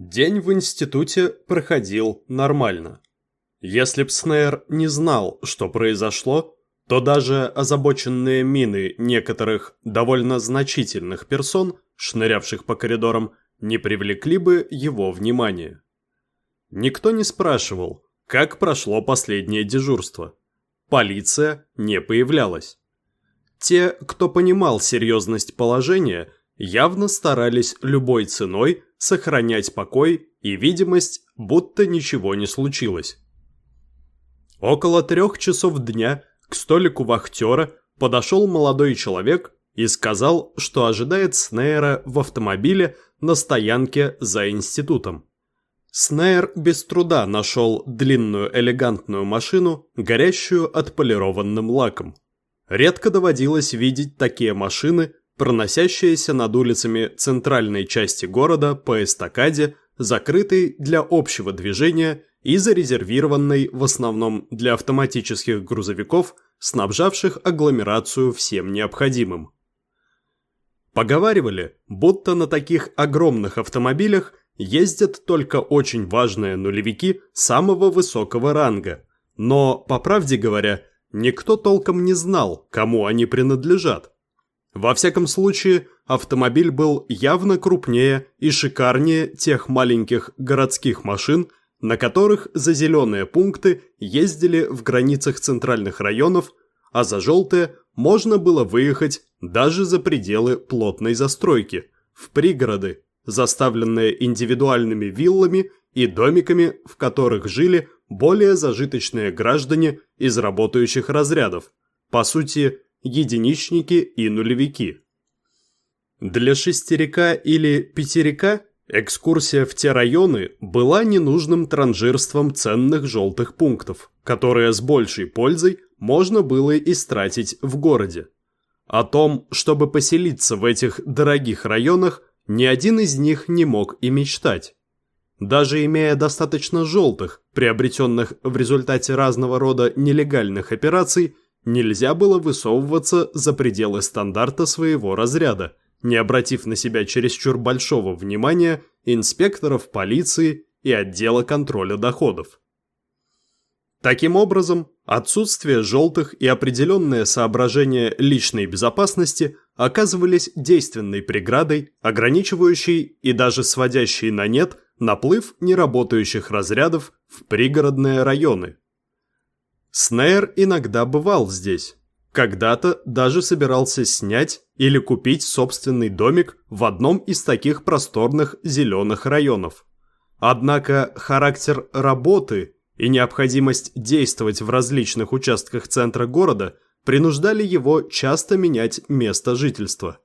День в институте проходил нормально. Если б Снейр не знал, что произошло, то даже озабоченные мины некоторых довольно значительных персон, шнырявших по коридорам, не привлекли бы его внимания. Никто не спрашивал, как прошло последнее дежурство. Полиция не появлялась. Те, кто понимал серьезность положения, явно старались любой ценой сохранять покой и видимость, будто ничего не случилось. Около трех часов дня к столику вахтера подошел молодой человек и сказал, что ожидает Снейра в автомобиле на стоянке за институтом. Снейр без труда нашел длинную элегантную машину, горящую отполированным лаком. Редко доводилось видеть такие машины, проносящиеся над улицами центральной части города по эстакаде, закрытой для общего движения и зарезервированной в основном для автоматических грузовиков, снабжавших агломерацию всем необходимым. Поговаривали, будто на таких огромных автомобилях ездят только очень важные нулевики самого высокого ранга, но, по правде говоря, никто толком не знал, кому они принадлежат. Во всяком случае, автомобиль был явно крупнее и шикарнее тех маленьких городских машин, на которых за зеленые пункты ездили в границах центральных районов, а за желтые можно было выехать даже за пределы плотной застройки, в пригороды, заставленные индивидуальными виллами и домиками, в которых жили более зажиточные граждане из работающих разрядов, по сути, единичники и нулевики. Для шестерика или пятерика экскурсия в те районы была ненужным транжирством ценных желтых пунктов, которые с большей пользой можно было истратить в городе. О том, чтобы поселиться в этих дорогих районах, ни один из них не мог и мечтать. Даже имея достаточно желтых, приобретенных в результате разного рода нелегальных операций, нельзя было высовываться за пределы стандарта своего разряда, не обратив на себя чересчур большого внимания инспекторов полиции и отдела контроля доходов. Таким образом, отсутствие желтых и определенное соображение личной безопасности оказывались действенной преградой, ограничивающей и даже сводящей на нет наплыв неработающих разрядов в пригородные районы. Снейр иногда бывал здесь. Когда-то даже собирался снять или купить собственный домик в одном из таких просторных зеленых районов. Однако характер работы и необходимость действовать в различных участках центра города принуждали его часто менять место жительства.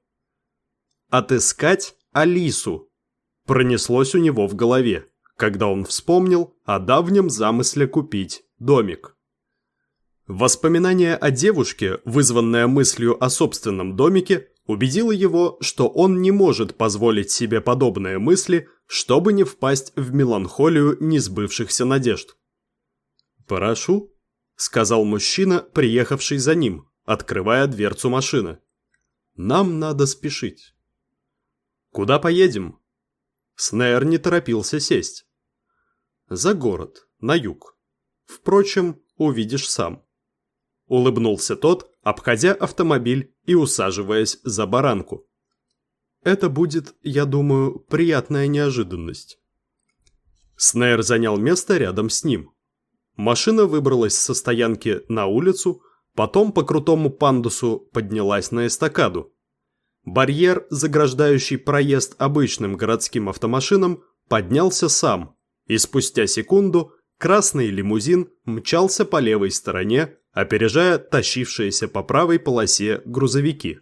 Отыскать Алису пронеслось у него в голове, когда он вспомнил о давнем замысле купить домик. Воспоминание о девушке, вызванное мыслью о собственном домике, убедило его, что он не может позволить себе подобные мысли, чтобы не впасть в меланхолию несбывшихся надежд. «Прошу», — сказал мужчина, приехавший за ним, открывая дверцу машины. «Нам надо спешить». «Куда поедем?» Снейр не торопился сесть. «За город, на юг. Впрочем, увидишь сам». Улыбнулся тот, обходя автомобиль и усаживаясь за баранку. «Это будет, я думаю, приятная неожиданность». Снейр занял место рядом с ним. Машина выбралась со стоянки на улицу, потом по крутому пандусу поднялась на эстакаду. Барьер, заграждающий проезд обычным городским автомашинам, поднялся сам, и спустя секунду красный лимузин мчался по левой стороне, опережая тащившиеся по правой полосе грузовики.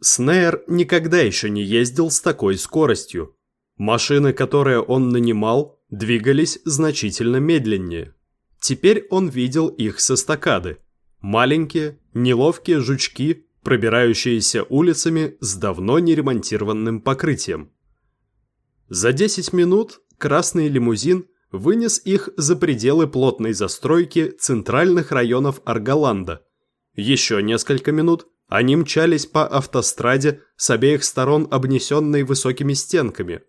Снейр никогда еще не ездил с такой скоростью. Машины, которые он нанимал, двигались значительно медленнее. Теперь он видел их со стакады. Маленькие, неловкие жучки, пробирающиеся улицами с давно не ремонтированным покрытием. За 10 минут красный лимузин вынес их за пределы плотной застройки центральных районов Арголанда. Еще несколько минут они мчались по автостраде с обеих сторон обнесенной высокими стенками.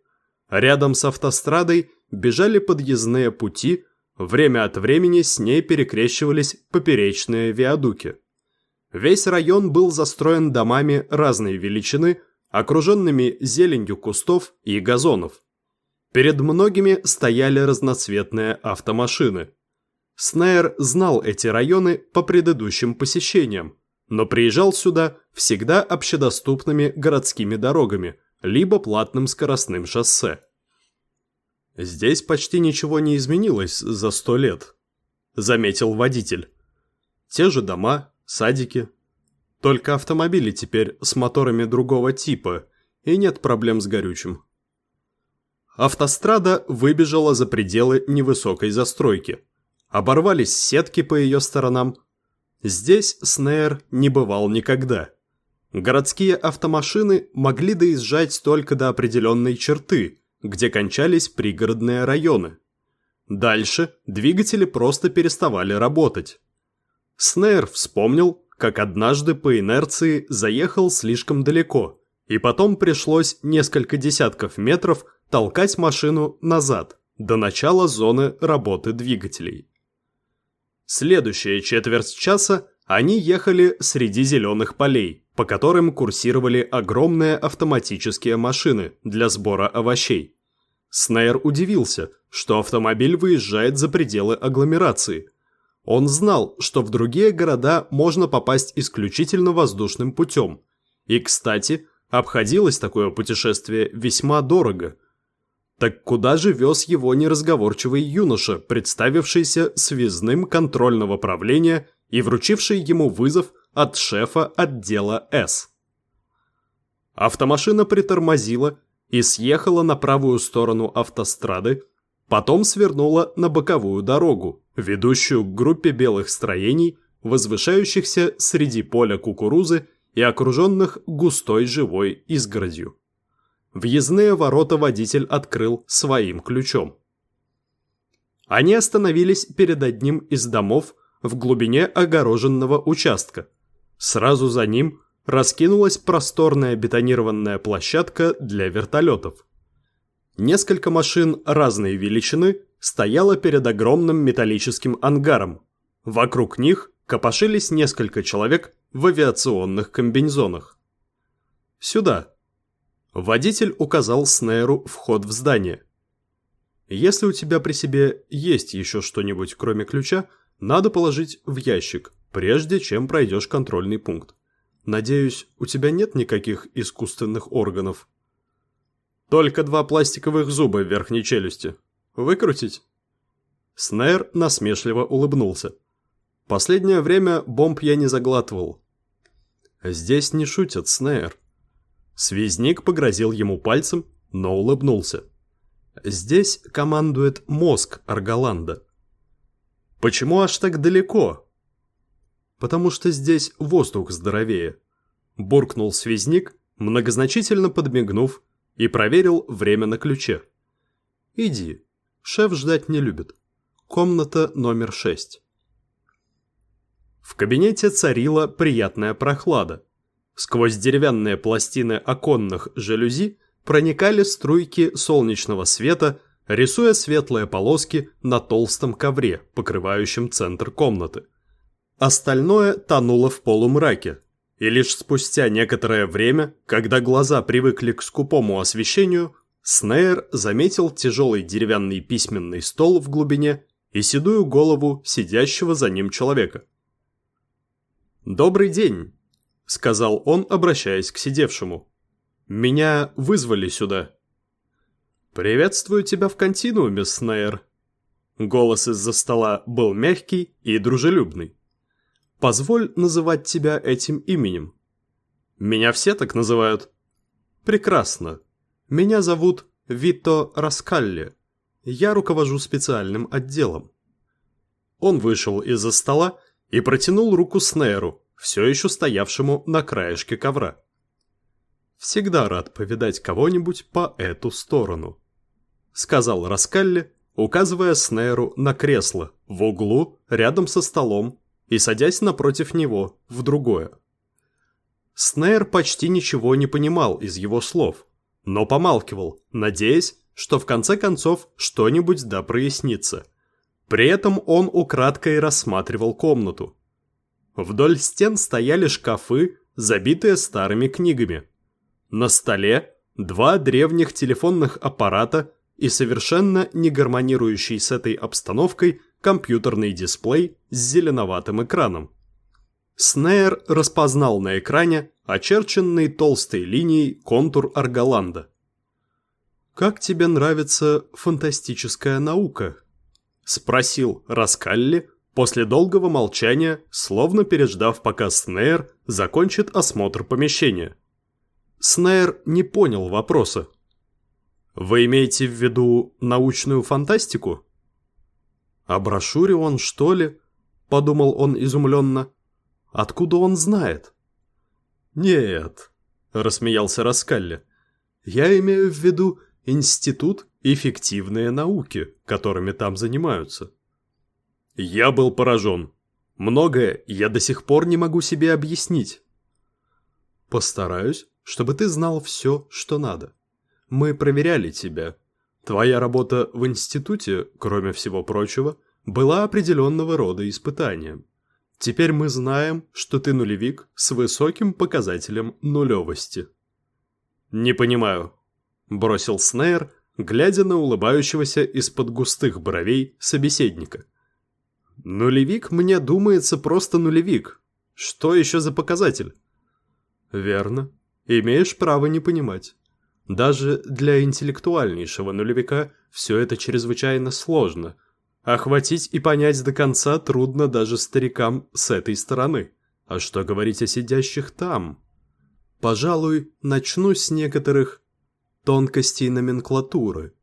Рядом с автострадой бежали подъездные пути, время от времени с ней перекрещивались поперечные виадуки. Весь район был застроен домами разной величины, окруженными зеленью кустов и газонов. Перед многими стояли разноцветные автомашины. Снейр знал эти районы по предыдущим посещениям, но приезжал сюда всегда общедоступными городскими дорогами, либо платным скоростным шоссе. «Здесь почти ничего не изменилось за сто лет», – заметил водитель. «Те же дома, садики. Только автомобили теперь с моторами другого типа, и нет проблем с горючим». Автострада выбежала за пределы невысокой застройки. Оборвались сетки по ее сторонам. Здесь Снейр не бывал никогда. Городские автомашины могли доезжать только до определенной черты, где кончались пригородные районы. Дальше двигатели просто переставали работать. Снейр вспомнил, как однажды по инерции заехал слишком далеко, и потом пришлось несколько десятков метров толкать машину назад, до начала зоны работы двигателей. Следующие четверть часа они ехали среди зеленых полей, по которым курсировали огромные автоматические машины для сбора овощей. Снейр удивился, что автомобиль выезжает за пределы агломерации. Он знал, что в другие города можно попасть исключительно воздушным путем. И, кстати, обходилось такое путешествие весьма дорого – так куда же вез его неразговорчивый юноша, представившийся связным контрольного правления и вручивший ему вызов от шефа отдела С? Автомашина притормозила и съехала на правую сторону автострады, потом свернула на боковую дорогу, ведущую к группе белых строений, возвышающихся среди поля кукурузы и окруженных густой живой изгородью. Въездные ворота водитель открыл своим ключом. Они остановились перед одним из домов в глубине огороженного участка. Сразу за ним раскинулась просторная бетонированная площадка для вертолетов. Несколько машин разной величины стояло перед огромным металлическим ангаром. Вокруг них копошились несколько человек в авиационных комбинезонах. «Сюда», Водитель указал Снейру вход в здание. Если у тебя при себе есть еще что-нибудь, кроме ключа, надо положить в ящик, прежде чем пройдешь контрольный пункт. Надеюсь, у тебя нет никаких искусственных органов? Только два пластиковых зуба в верхней челюсти. Выкрутить? Снейр насмешливо улыбнулся. Последнее время бомб я не заглатывал. Здесь не шутят, Снейр. Связник погрозил ему пальцем, но улыбнулся. Здесь командует мозг Арголанда. Почему аж так далеко? Потому что здесь воздух здоровее. Буркнул связник, многозначительно подмигнув, и проверил время на ключе. Иди, шеф ждать не любит. Комната номер шесть. В кабинете царила приятная прохлада. Сквозь деревянные пластины оконных жалюзи проникали струйки солнечного света, рисуя светлые полоски на толстом ковре, покрывающем центр комнаты. Остальное тонуло в полумраке, и лишь спустя некоторое время, когда глаза привыкли к скупому освещению, Снейр заметил тяжелый деревянный письменный стол в глубине и седую голову сидящего за ним человека. «Добрый день!» – сказал он, обращаясь к сидевшему. «Меня вызвали сюда». «Приветствую тебя в континууме, Снейр». Голос из-за стола был мягкий и дружелюбный. «Позволь называть тебя этим именем». «Меня все так называют». «Прекрасно. Меня зовут Вито Раскалли. Я руковожу специальным отделом». Он вышел из-за стола и протянул руку Снейру, все еще стоявшему на краешке ковра. «Всегда рад повидать кого-нибудь по эту сторону», — сказал Раскалли, указывая Снейру на кресло в углу рядом со столом и садясь напротив него в другое. Снейр почти ничего не понимал из его слов, но помалкивал, надеясь, что в конце концов что-нибудь да прояснится. При этом он украдкой рассматривал комнату. Вдоль стен стояли шкафы, забитые старыми книгами. На столе два древних телефонных аппарата и совершенно не гармонирующий с этой обстановкой компьютерный дисплей с зеленоватым экраном. Снейр распознал на экране очерченный толстой линией контур Арголанда. «Как тебе нравится фантастическая наука?» – спросил Раскалли после долгого молчания, словно переждав, пока Снейр закончит осмотр помещения. Снейр не понял вопроса. «Вы имеете в виду научную фантастику?» «О брошюре он, что ли?» – подумал он изумленно. «Откуда он знает?» «Нет», – рассмеялся Раскалли. «Я имею в виду институт эффективные науки, которыми там занимаются. Я был поражен. Многое я до сих пор не могу себе объяснить. Постараюсь, чтобы ты знал все, что надо. Мы проверяли тебя. Твоя работа в институте, кроме всего прочего, была определенного рода испытанием. Теперь мы знаем, что ты нулевик с высоким показателем нулевости. Не понимаю, бросил Снейр, глядя на улыбающегося из-под густых бровей собеседника. «Нулевик, мне думается, просто нулевик. Что еще за показатель?» «Верно. Имеешь право не понимать. Даже для интеллектуальнейшего нулевика все это чрезвычайно сложно. Охватить и понять до конца трудно даже старикам с этой стороны. А что говорить о сидящих там?» Пожалуй, начну с некоторых тонкостей номенклатуры.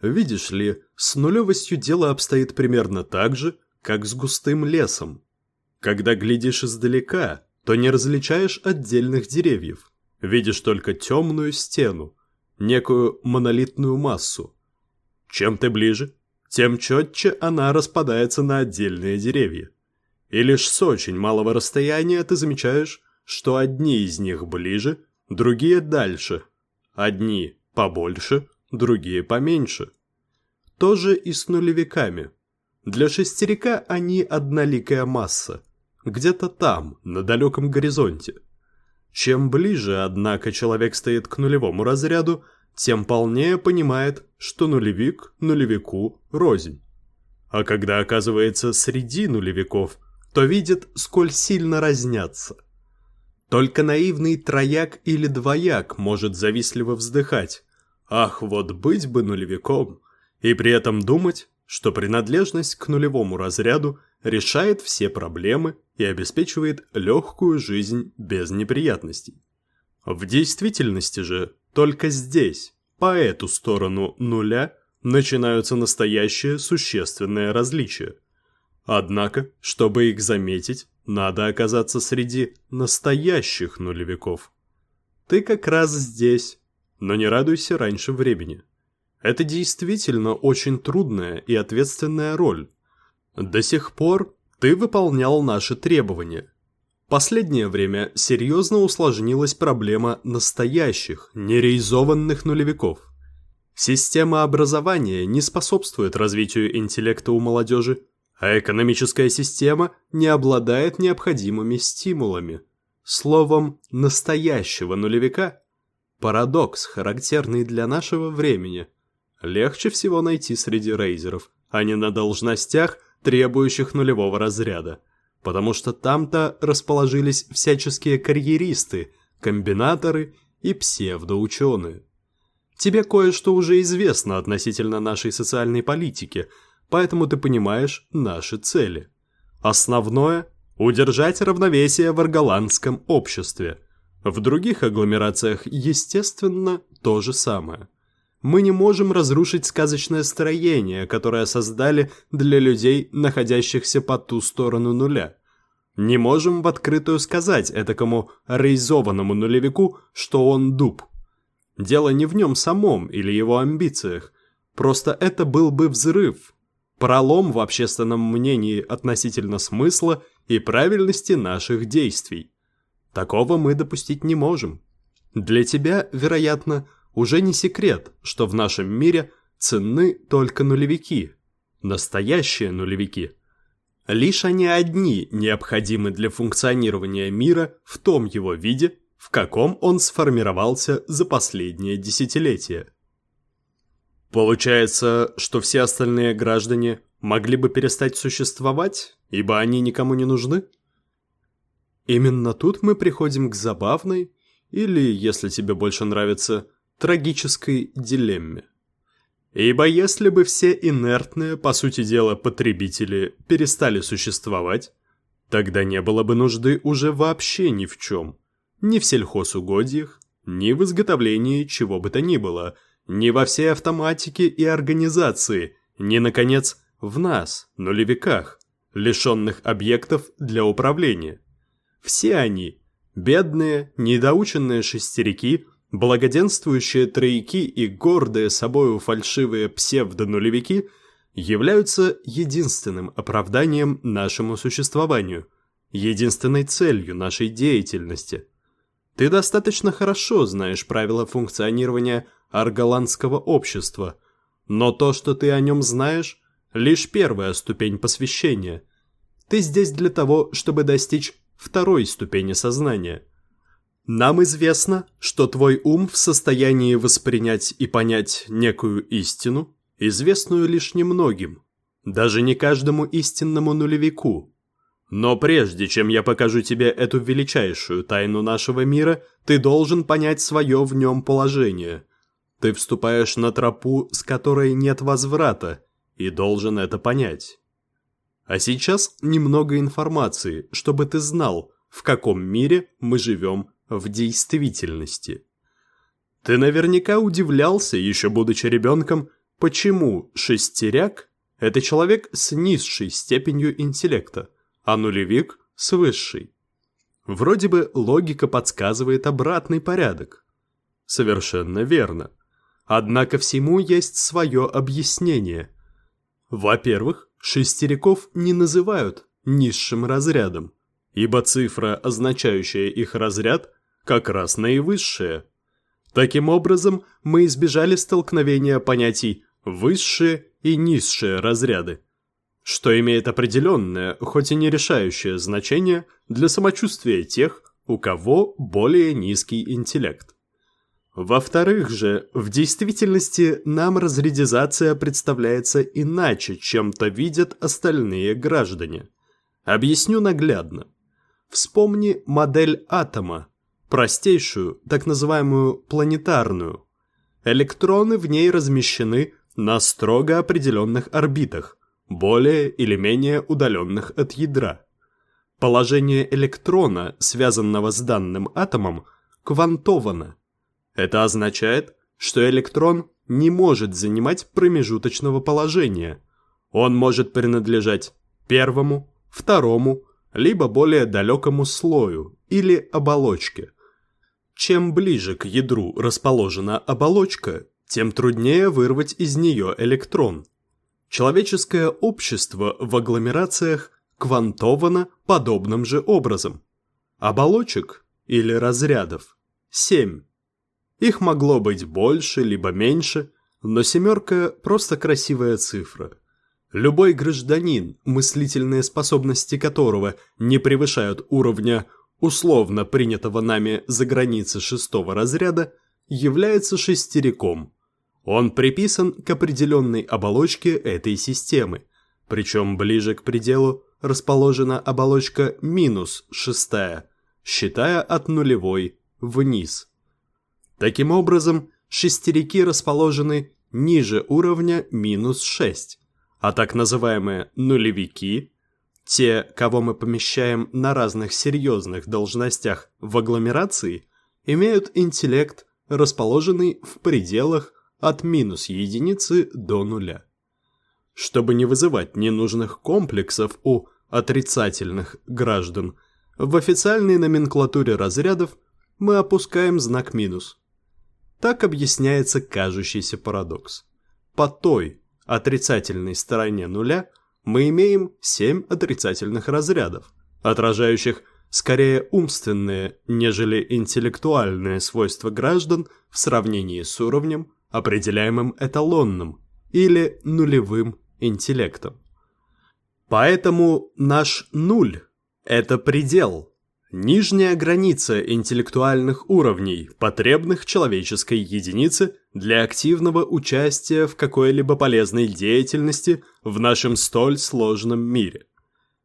Видишь ли, с нулевостью дело обстоит примерно так же, как с густым лесом. Когда глядишь издалека, то не различаешь отдельных деревьев, видишь только темную стену, некую монолитную массу. Чем ты ближе, тем четче она распадается на отдельные деревья. И лишь с очень малого расстояния ты замечаешь, что одни из них ближе, другие дальше – Одни побольше, другие поменьше. Тоже и с нулевиками. Для шестерика они одноликая масса. Где-то там, на далеком горизонте. Чем ближе, однако, человек стоит к нулевому разряду, тем полнее понимает, что нулевик нулевику рознь. А когда оказывается среди нулевиков, то видит, сколь сильно разнятся – только наивный трояк или двояк может завистливо вздыхать. Ах, вот быть бы нулевиком! И при этом думать, что принадлежность к нулевому разряду решает все проблемы и обеспечивает легкую жизнь без неприятностей. В действительности же только здесь, по эту сторону нуля, начинаются настоящие существенные различия. Однако, чтобы их заметить, надо оказаться среди настоящих нулевиков. Ты как раз здесь, но не радуйся раньше времени. Это действительно очень трудная и ответственная роль. До сих пор ты выполнял наши требования. Последнее время серьезно усложнилась проблема настоящих, нереализованных нулевиков. Система образования не способствует развитию интеллекта у молодежи, а экономическая система не обладает необходимыми стимулами. Словом, настоящего нулевика – парадокс, характерный для нашего времени. Легче всего найти среди рейзеров, а не на должностях, требующих нулевого разряда, потому что там-то расположились всяческие карьеристы, комбинаторы и псевдоученые. Тебе кое-что уже известно относительно нашей социальной политики – поэтому ты понимаешь наши цели. Основное – удержать равновесие в арголандском обществе. В других агломерациях, естественно, то же самое. Мы не можем разрушить сказочное строение, которое создали для людей, находящихся по ту сторону нуля. Не можем в открытую сказать этакому рейзованному нулевику, что он дуб. Дело не в нем самом или его амбициях. Просто это был бы взрыв, пролом в общественном мнении относительно смысла и правильности наших действий. Такого мы допустить не можем. Для тебя, вероятно, уже не секрет, что в нашем мире ценны только нулевики, настоящие нулевики. Лишь они одни необходимы для функционирования мира в том его виде, в каком он сформировался за последние десятилетия. Получается, что все остальные граждане могли бы перестать существовать, ибо они никому не нужны? Именно тут мы приходим к забавной, или, если тебе больше нравится, трагической дилемме. Ибо если бы все инертные, по сути дела, потребители перестали существовать, тогда не было бы нужды уже вообще ни в чем. Ни в сельхозугодьях, ни в изготовлении чего бы то ни было, ни во всей автоматике и организации, ни, наконец, в нас, нулевиках, лишенных объектов для управления. Все они, бедные, недоученные шестерики, благоденствующие трояки и гордые собою фальшивые псевдонулевики, являются единственным оправданием нашему существованию, единственной целью нашей деятельности. Ты достаточно хорошо знаешь правила функционирования арголандского общества, но то, что ты о нем знаешь, лишь первая ступень посвящения. Ты здесь для того, чтобы достичь второй ступени сознания. Нам известно, что твой ум в состоянии воспринять и понять некую истину, известную лишь немногим, даже не каждому истинному нулевику. Но прежде чем я покажу тебе эту величайшую тайну нашего мира, ты должен понять свое в нем положение. Ты вступаешь на тропу, с которой нет возврата, и должен это понять. А сейчас немного информации, чтобы ты знал, в каком мире мы живем в действительности. Ты наверняка удивлялся, еще будучи ребенком, почему шестеряк – это человек с низшей степенью интеллекта, а нулевик – с высшей. Вроде бы логика подсказывает обратный порядок. Совершенно верно. Однако всему есть свое объяснение. Во-первых, Шестериков не называют низшим разрядом, ибо цифра, означающая их разряд, как раз наивысшая. Таким образом, мы избежали столкновения понятий «высшие» и «низшие» разряды, что имеет определенное, хоть и не решающее значение для самочувствия тех, у кого более низкий интеллект. Во-вторых же, в действительности нам разрядизация представляется иначе, чем-то видят остальные граждане. Объясню наглядно. Вспомни модель атома, простейшую, так называемую планетарную. Электроны в ней размещены на строго определенных орбитах, более или менее удаленных от ядра. Положение электрона, связанного с данным атомом, квантовано – это означает, что электрон не может занимать промежуточного положения. Он может принадлежать первому, второму, либо более далекому слою или оболочке. Чем ближе к ядру расположена оболочка, тем труднее вырвать из нее электрон. Человеческое общество в агломерациях квантовано подобным же образом. Оболочек или разрядов – семь. Их могло быть больше, либо меньше, но семерка – просто красивая цифра. Любой гражданин, мыслительные способности которого не превышают уровня условно принятого нами за границы шестого разряда, является шестериком. Он приписан к определенной оболочке этой системы, причем ближе к пределу расположена оболочка минус шестая, считая от нулевой вниз – Таким образом, шестерики расположены ниже уровня минус 6, а так называемые нулевики, те, кого мы помещаем на разных серьезных должностях в агломерации, имеют интеллект, расположенный в пределах от минус единицы до нуля. Чтобы не вызывать ненужных комплексов у отрицательных граждан, в официальной номенклатуре разрядов мы опускаем знак минус – так объясняется кажущийся парадокс. По той отрицательной стороне нуля мы имеем 7 отрицательных разрядов, отражающих скорее умственные, нежели интеллектуальные свойства граждан в сравнении с уровнем, определяемым эталонным или нулевым интеллектом. Поэтому наш нуль – это предел, нижняя граница интеллектуальных уровней, потребных человеческой единице для активного участия в какой-либо полезной деятельности в нашем столь сложном мире.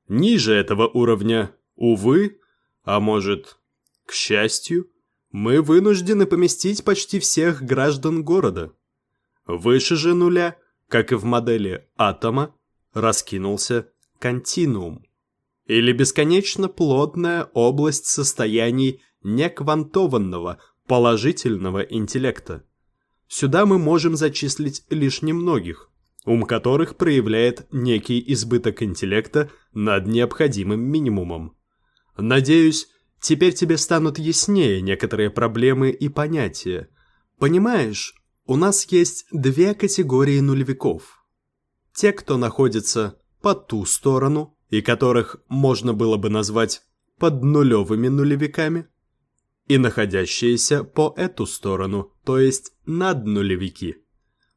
Ниже этого уровня, увы, а может, к счастью, мы вынуждены поместить почти всех граждан города. Выше же нуля, как и в модели атома, раскинулся континуум, или бесконечно плотная область состояний неквантованного положительного интеллекта. Сюда мы можем зачислить лишь немногих, ум которых проявляет некий избыток интеллекта над необходимым минимумом. Надеюсь, теперь тебе станут яснее некоторые проблемы и понятия. Понимаешь, у нас есть две категории нулевиков. Те, кто находится по ту сторону, и которых можно было бы назвать поднулевыми нулевиками, и находящиеся по эту сторону, то есть наднулевики.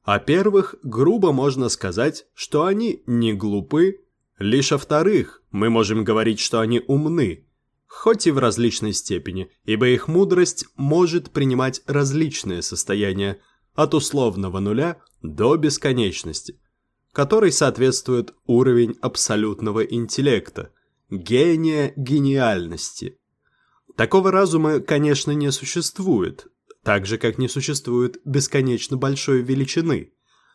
О первых грубо можно сказать, что они не глупы, лишь о вторых мы можем говорить, что они умны, хоть и в различной степени, ибо их мудрость может принимать различные состояния, от условного нуля до бесконечности – который соответствует уровень абсолютного интеллекта, гения гениальности. Такого разума, конечно, не существует, так же, как не существует бесконечно большой величины.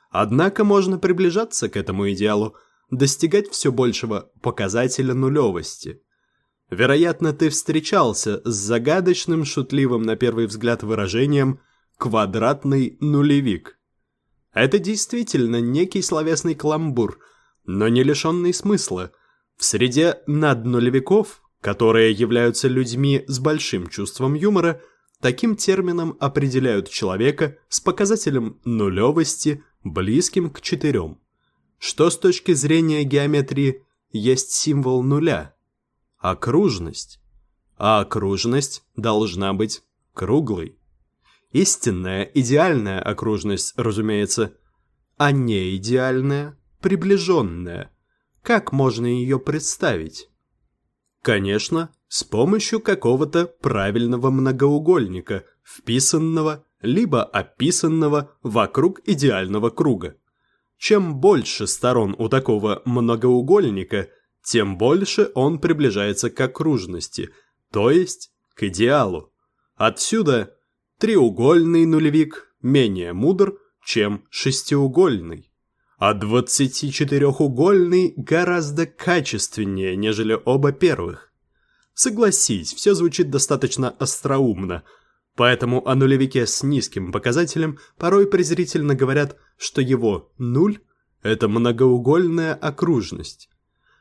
Однако можно приближаться к этому идеалу, достигать все большего показателя нулевости. Вероятно, ты встречался с загадочным, шутливым на первый взгляд выражением «квадратный нулевик». Это действительно некий словесный каламбур, но не лишенный смысла. В среде наднулевиков, которые являются людьми с большим чувством юмора, таким термином определяют человека с показателем нулевости, близким к четырем. Что с точки зрения геометрии есть символ нуля? Окружность. А окружность должна быть круглой. Истинная, идеальная окружность, разумеется, а не идеальная, приближенная. Как можно ее представить? Конечно, с помощью какого-то правильного многоугольника, вписанного либо описанного вокруг идеального круга. Чем больше сторон у такого многоугольника, тем больше он приближается к окружности, то есть к идеалу. Отсюда треугольный нулевик менее мудр, чем шестиугольный, а двадцатичетырехугольный гораздо качественнее, нежели оба первых. Согласись, все звучит достаточно остроумно, поэтому о нулевике с низким показателем порой презрительно говорят, что его нуль – это многоугольная окружность.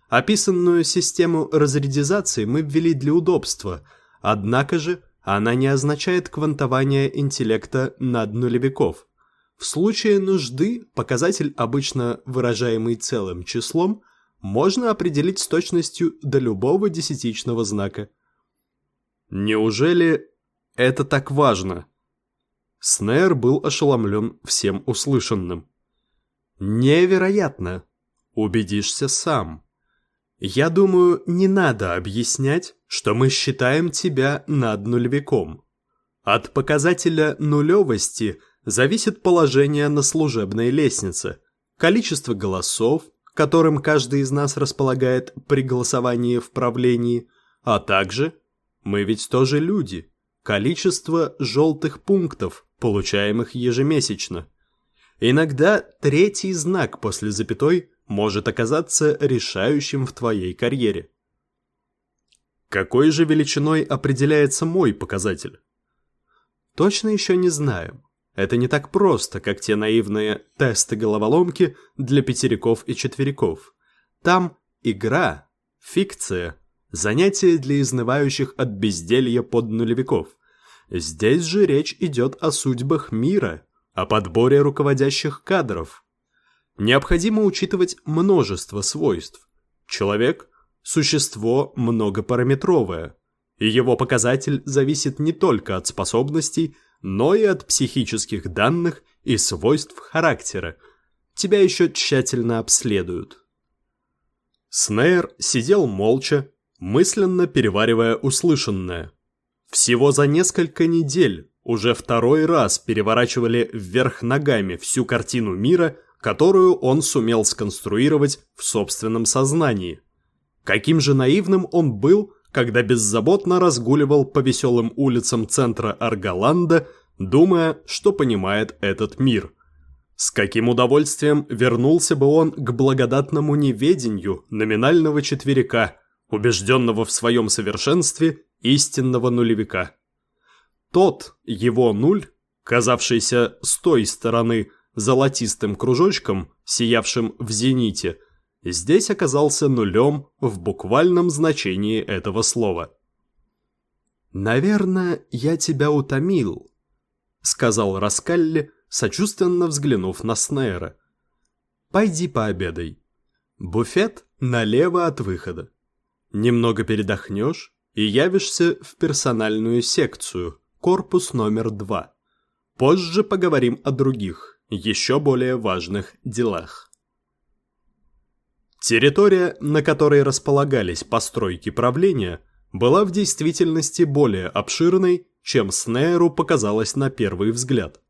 Описанную систему разрядизации мы ввели для удобства, однако же – она не означает квантование интеллекта над нулевиков. В случае нужды показатель, обычно выражаемый целым числом, можно определить с точностью до любого десятичного знака. Неужели это так важно? Снейр был ошеломлен всем услышанным. Невероятно! Убедишься сам. Я думаю, не надо объяснять, что мы считаем тебя над нулевиком. От показателя нулевости зависит положение на служебной лестнице, количество голосов, которым каждый из нас располагает при голосовании в правлении, а также, мы ведь тоже люди, количество желтых пунктов, получаемых ежемесячно. Иногда третий знак после запятой может оказаться решающим в твоей карьере. Какой же величиной определяется мой показатель? Точно еще не знаю. Это не так просто, как те наивные тесты-головоломки для пятериков и четвериков. Там игра, фикция, занятие для изнывающих от безделья под нулевиков. Здесь же речь идет о судьбах мира, о подборе руководящих кадров, необходимо учитывать множество свойств. Человек – существо многопараметровое. и его показатель зависит не только от способностей, но и от психических данных и свойств характера. Тебя еще тщательно обследуют. Снейр сидел молча, мысленно переваривая услышанное. Всего за несколько недель уже второй раз переворачивали вверх ногами всю картину мира, которую он сумел сконструировать в собственном сознании. Каким же наивным он был, когда беззаботно разгуливал по веселым улицам центра Арголанда, думая, что понимает этот мир. С каким удовольствием вернулся бы он к благодатному неведению номинального четверика, убежденного в своем совершенстве истинного нулевика. Тот, его нуль, казавшийся с той стороны золотистым кружочком, сиявшим в зените, здесь оказался нулем в буквальном значении этого слова. «Наверное, я тебя утомил», — сказал Раскалли, сочувственно взглянув на Снейра. «Пойди пообедай. Буфет налево от выхода. Немного передохнешь и явишься в персональную секцию, корпус номер два. Позже поговорим о других, еще более важных делах». Территория, на которой располагались постройки правления, была в действительности более обширной, чем Снейру показалось на первый взгляд.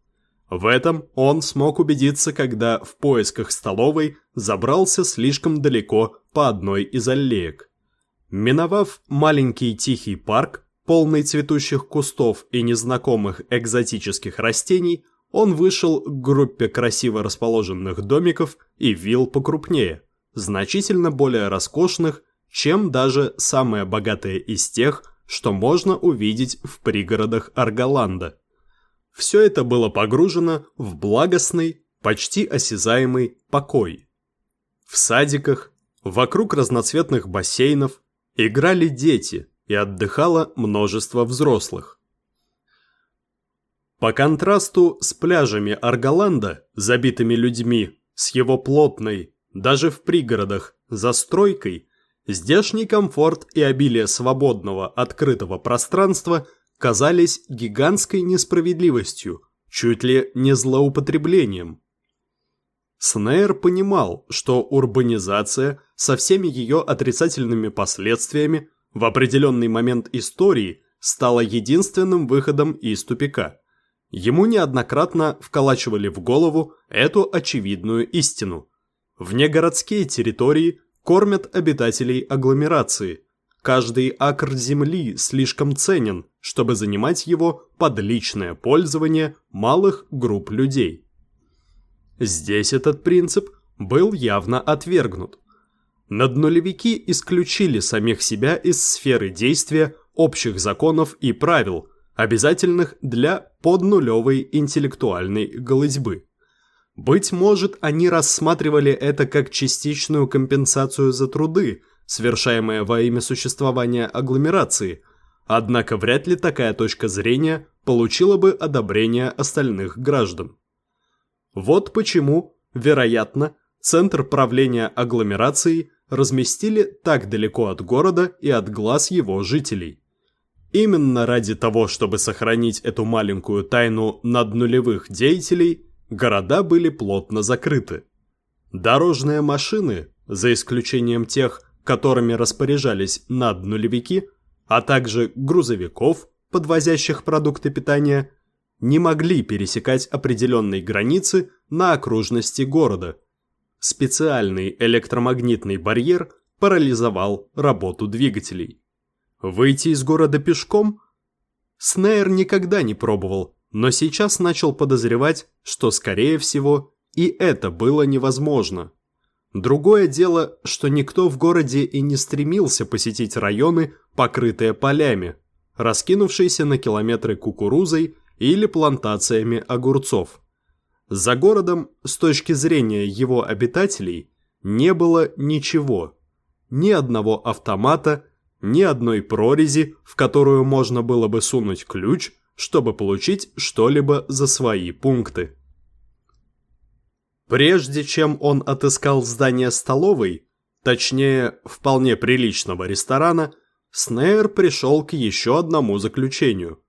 В этом он смог убедиться, когда в поисках столовой забрался слишком далеко по одной из аллеек. Миновав маленький тихий парк, полный цветущих кустов и незнакомых экзотических растений, он вышел к группе красиво расположенных домиков и вилл покрупнее – значительно более роскошных, чем даже самые богатые из тех, что можно увидеть в пригородах Арголанда. Все это было погружено в благостный, почти осязаемый покой. В садиках, вокруг разноцветных бассейнов, играли дети и отдыхало множество взрослых. По контрасту с пляжами Арголанда, забитыми людьми, с его плотной, даже в пригородах, застройкой, здешний комфорт и обилие свободного, открытого пространства казались гигантской несправедливостью, чуть ли не злоупотреблением. Снейр понимал, что урбанизация со всеми ее отрицательными последствиями в определенный момент истории стала единственным выходом из тупика. Ему неоднократно вколачивали в голову эту очевидную истину – Внегородские территории кормят обитателей агломерации. Каждый акр земли слишком ценен, чтобы занимать его под личное пользование малых групп людей. Здесь этот принцип был явно отвергнут. Наднулевики исключили самих себя из сферы действия общих законов и правил, обязательных для поднулевой интеллектуальной голытьбы. Быть может, они рассматривали это как частичную компенсацию за труды, совершаемые во имя существования агломерации, однако вряд ли такая точка зрения получила бы одобрение остальных граждан. Вот почему, вероятно, центр правления агломерации разместили так далеко от города и от глаз его жителей. Именно ради того, чтобы сохранить эту маленькую тайну наднулевых деятелей – города были плотно закрыты. Дорожные машины, за исключением тех, которыми распоряжались наднулевики, а также грузовиков, подвозящих продукты питания, не могли пересекать определенные границы на окружности города. Специальный электромагнитный барьер парализовал работу двигателей. Выйти из города пешком? Снейр никогда не пробовал, но сейчас начал подозревать, что, скорее всего, и это было невозможно. Другое дело, что никто в городе и не стремился посетить районы, покрытые полями, раскинувшиеся на километры кукурузой или плантациями огурцов. За городом, с точки зрения его обитателей, не было ничего. Ни одного автомата, ни одной прорези, в которую можно было бы сунуть ключ – чтобы получить что-либо за свои пункты. Прежде чем он отыскал здание столовой, точнее, вполне приличного ресторана, Снейр пришел к еще одному заключению.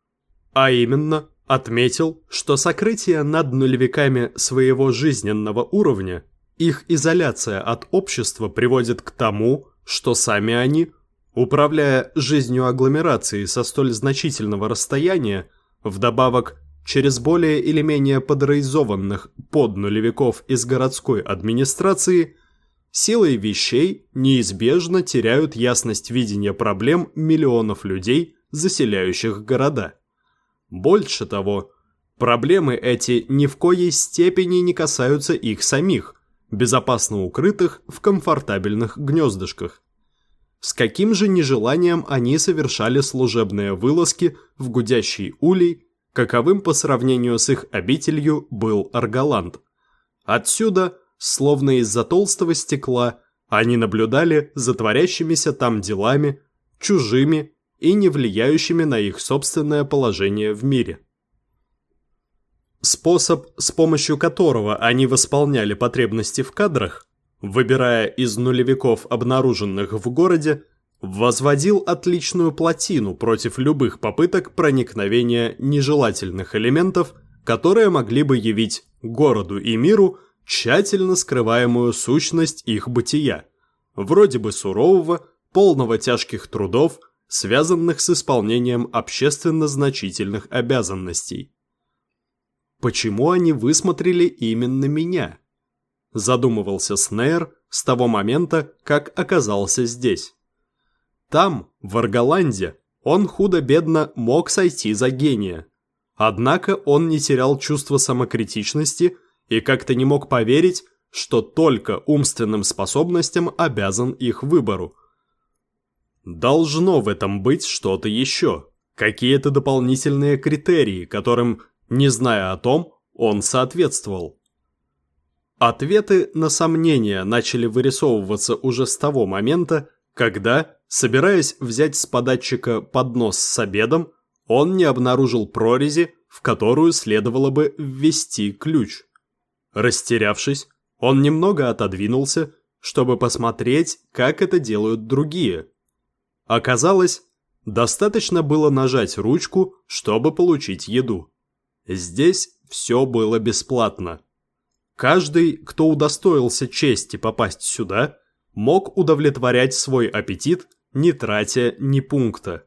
А именно, отметил, что сокрытие над нулевиками своего жизненного уровня, их изоляция от общества приводит к тому, что сами они, управляя жизнью агломерации со столь значительного расстояния, вдобавок через более или менее подраизованных поднулевиков из городской администрации, силой вещей неизбежно теряют ясность видения проблем миллионов людей, заселяющих города. Больше того, проблемы эти ни в коей степени не касаются их самих, безопасно укрытых в комфортабельных гнездышках. С каким же нежеланием они совершали служебные вылазки в гудящий улей каковым по сравнению с их обителью был Арголанд. Отсюда, словно из-за толстого стекла, они наблюдали за творящимися там делами, чужими и не влияющими на их собственное положение в мире. Способ, с помощью которого они восполняли потребности в кадрах, выбирая из нулевиков, обнаруженных в городе, возводил отличную плотину против любых попыток проникновения нежелательных элементов, которые могли бы явить городу и миру тщательно скрываемую сущность их бытия, вроде бы сурового, полного тяжких трудов, связанных с исполнением общественно значительных обязанностей. Почему они высмотрели именно меня? Задумывался Снейр с того момента, как оказался здесь. Там, в Арголанде, он худо-бедно мог сойти за гения. Однако он не терял чувства самокритичности и как-то не мог поверить, что только умственным способностям обязан их выбору. Должно в этом быть что-то еще, какие-то дополнительные критерии, которым, не зная о том, он соответствовал. Ответы на сомнения начали вырисовываться уже с того момента, когда, собираясь взять с податчика поднос с обедом, он не обнаружил прорези, в которую следовало бы ввести ключ. Растерявшись, он немного отодвинулся, чтобы посмотреть, как это делают другие. Оказалось, достаточно было нажать ручку, чтобы получить еду. Здесь все было бесплатно. Каждый, кто удостоился чести попасть сюда, мог удовлетворять свой аппетит, не тратя ни пункта.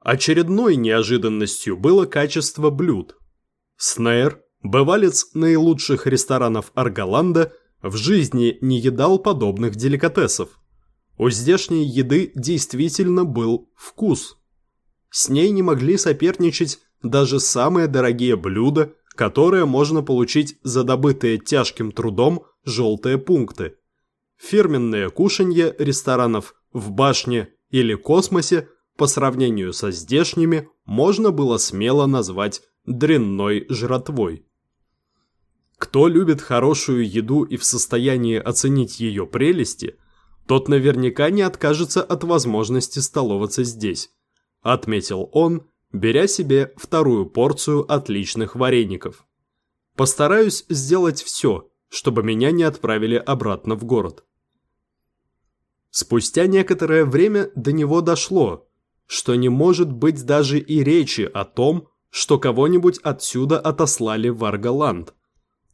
Очередной неожиданностью было качество блюд. Снейр, бывалец наилучших ресторанов Арголанда, в жизни не едал подобных деликатесов. У здешней еды действительно был вкус. С ней не могли соперничать даже самые дорогие блюда, которые можно получить за добытые тяжким трудом желтые пункты. Фирменные кушанья ресторанов в башне или космосе по сравнению со здешними можно было смело назвать дрянной жратвой. Кто любит хорошую еду и в состоянии оценить ее прелести, тот наверняка не откажется от возможности столоваться здесь, отметил он, беря себе вторую порцию отличных вареников. Постараюсь сделать все, чтобы меня не отправили обратно в город. Спустя некоторое время до него дошло, что не может быть даже и речи о том, что кого-нибудь отсюда отослали в Арголанд.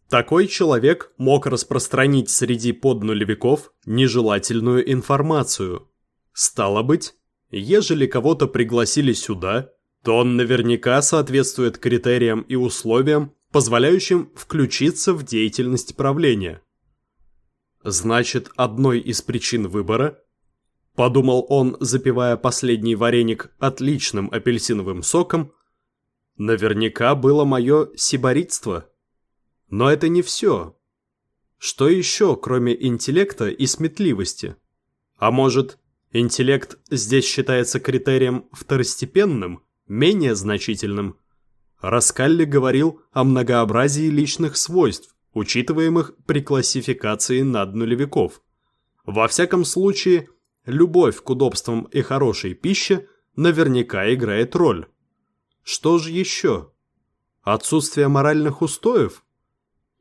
Такой человек мог распространить среди поднулевиков нежелательную информацию. Стало быть, ежели кого-то пригласили сюда, то он наверняка соответствует критериям и условиям, позволяющим включиться в деятельность правления. Значит, одной из причин выбора, подумал он, запивая последний вареник отличным апельсиновым соком, наверняка было мое сиборитство. Но это не все. Что еще, кроме интеллекта и сметливости? А может, интеллект здесь считается критерием второстепенным, менее значительным? Раскалли говорил о многообразии личных свойств, учитываемых при классификации над нулевиков. Во всяком случае, любовь к удобствам и хорошей пище наверняка играет роль. Что же еще? Отсутствие моральных устоев?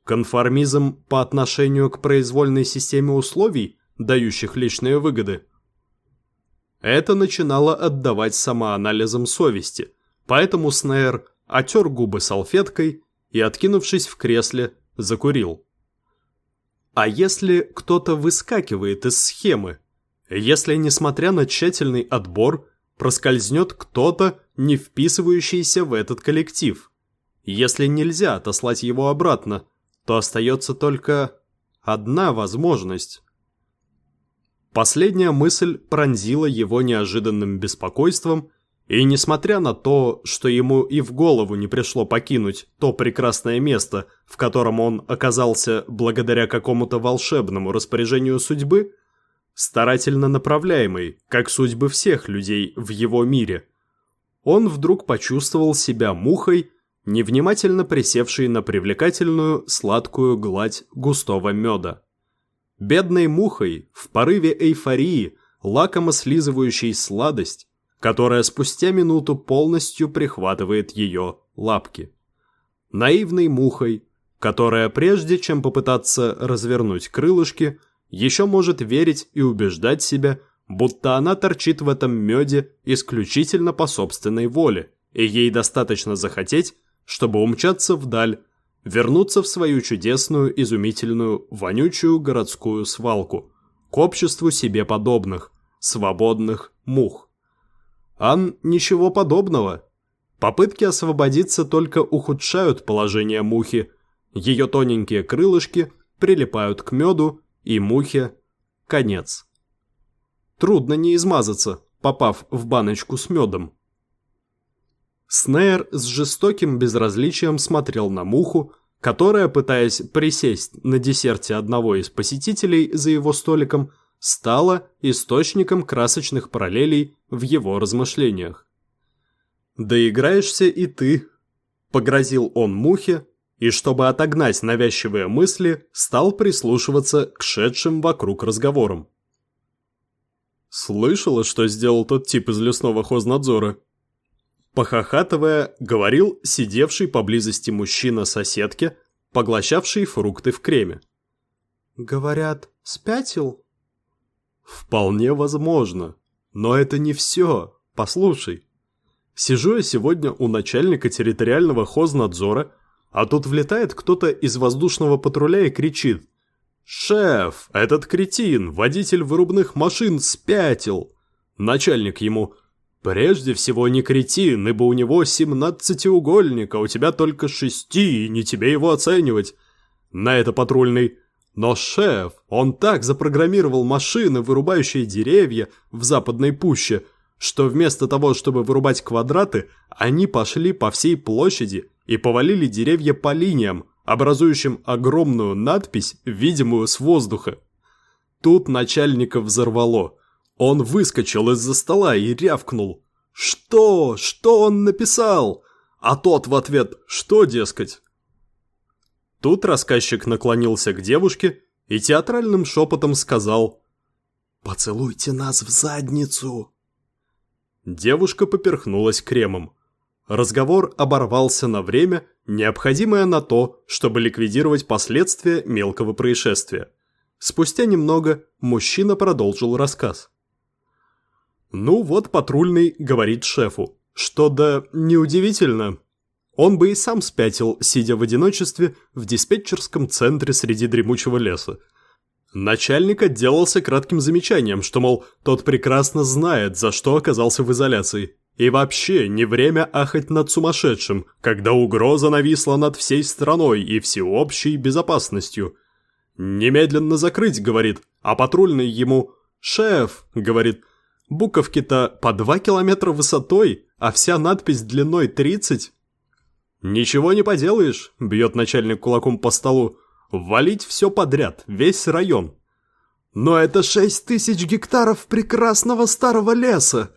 Конформизм по отношению к произвольной системе условий, дающих личные выгоды? Это начинало отдавать самоанализом совести, поэтому Снейр отер губы салфеткой и, откинувшись в кресле, закурил. А если кто-то выскакивает из схемы? Если, несмотря на тщательный отбор, проскользнет кто-то, не вписывающийся в этот коллектив? Если нельзя отослать его обратно, то остается только одна возможность. Последняя мысль пронзила его неожиданным беспокойством, и несмотря на то, что ему и в голову не пришло покинуть то прекрасное место, в котором он оказался благодаря какому-то волшебному распоряжению судьбы, старательно направляемый, как судьбы всех людей в его мире, он вдруг почувствовал себя мухой, невнимательно присевшей на привлекательную сладкую гладь густого меда. Бедной мухой, в порыве эйфории, лакомо слизывающей сладость, которая спустя минуту полностью прихватывает ее лапки. Наивной мухой, которая прежде чем попытаться развернуть крылышки, еще может верить и убеждать себя, будто она торчит в этом меде исключительно по собственной воле, и ей достаточно захотеть, чтобы умчаться вдаль, вернуться в свою чудесную, изумительную, вонючую городскую свалку, к обществу себе подобных, свободных мух. Ан ничего подобного. Попытки освободиться только ухудшают положение мухи. Ее тоненькие крылышки прилипают к меду, и мухе конец. Трудно не измазаться, попав в баночку с медом. Снейр с жестоким безразличием смотрел на муху, которая, пытаясь присесть на десерте одного из посетителей за его столиком, стала источником красочных параллелей в его размышлениях. «Доиграешься и ты», – погрозил он мухе, и чтобы отогнать навязчивые мысли, стал прислушиваться к шедшим вокруг разговорам. «Слышала, что сделал тот тип из лесного хознадзора?» Похохатывая, говорил сидевший поблизости мужчина соседке, поглощавший фрукты в креме. «Говорят, спятил?» Вполне возможно. Но это не все. Послушай. Сижу я сегодня у начальника территориального хознадзора, а тут влетает кто-то из воздушного патруля и кричит. «Шеф, этот кретин, водитель вырубных машин, спятил!» Начальник ему. «Прежде всего не кретин, ибо у него семнадцатиугольник, а у тебя только шести, и не тебе его оценивать». На это патрульный. Но шеф, он так запрограммировал машины, вырубающие деревья в западной пуще, что вместо того, чтобы вырубать квадраты, они пошли по всей площади и повалили деревья по линиям, образующим огромную надпись, видимую с воздуха. Тут начальника взорвало. Он выскочил из-за стола и рявкнул. «Что? Что он написал?» А тот в ответ «Что, дескать?» Тут рассказчик наклонился к девушке и театральным шепотом сказал «Поцелуйте нас в задницу!» Девушка поперхнулась кремом. Разговор оборвался на время, необходимое на то, чтобы ликвидировать последствия мелкого происшествия. Спустя немного мужчина продолжил рассказ. «Ну вот патрульный говорит шефу, что да неудивительно, он бы и сам спятил, сидя в одиночестве в диспетчерском центре среди дремучего леса. Начальник отделался кратким замечанием, что, мол, тот прекрасно знает, за что оказался в изоляции. И вообще, не время ахать над сумасшедшим, когда угроза нависла над всей страной и всеобщей безопасностью. «Немедленно закрыть», — говорит, а патрульный ему «Шеф», — говорит, — «буковки-то по два километра высотой, а вся надпись длиной тридцать». «Ничего не поделаешь», – бьет начальник кулаком по столу. «Валить все подряд, весь район». «Но это шесть тысяч гектаров прекрасного старого леса!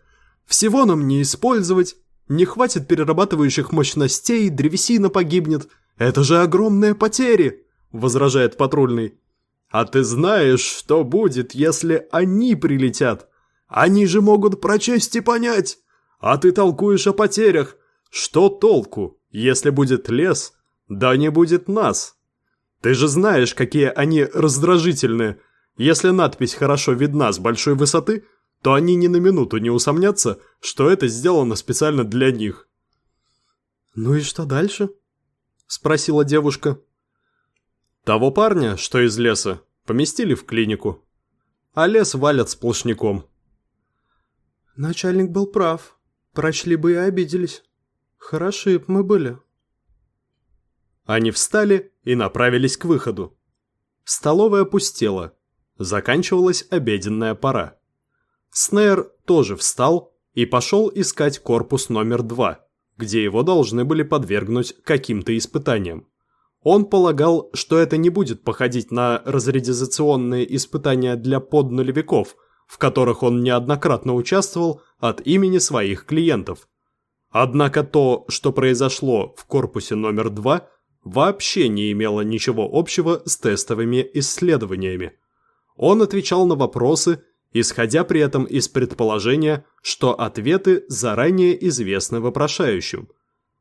Всего нам не использовать, не хватит перерабатывающих мощностей, древесина погибнет. Это же огромные потери!» – возражает патрульный. «А ты знаешь, что будет, если они прилетят? Они же могут прочесть и понять! А ты толкуешь о потерях! Что толку?» Если будет лес, да не будет нас. Ты же знаешь, какие они раздражительные. Если надпись хорошо видна с большой высоты, то они ни на минуту не усомнятся, что это сделано специально для них. «Ну и что дальше?» – спросила девушка. Того парня, что из леса, поместили в клинику. А лес валят сплошняком. Начальник был прав. Прочли бы и обиделись. Хороши мы были. Они встали и направились к выходу. Столовая пустела. Заканчивалась обеденная пора. Снейр тоже встал и пошел искать корпус номер два, где его должны были подвергнуть каким-то испытаниям. Он полагал, что это не будет походить на разредизационные испытания для поднулевиков, в которых он неоднократно участвовал от имени своих клиентов. Однако то, что произошло в корпусе номер 2, вообще не имело ничего общего с тестовыми исследованиями. Он отвечал на вопросы, исходя при этом из предположения, что ответы заранее известны вопрошающим.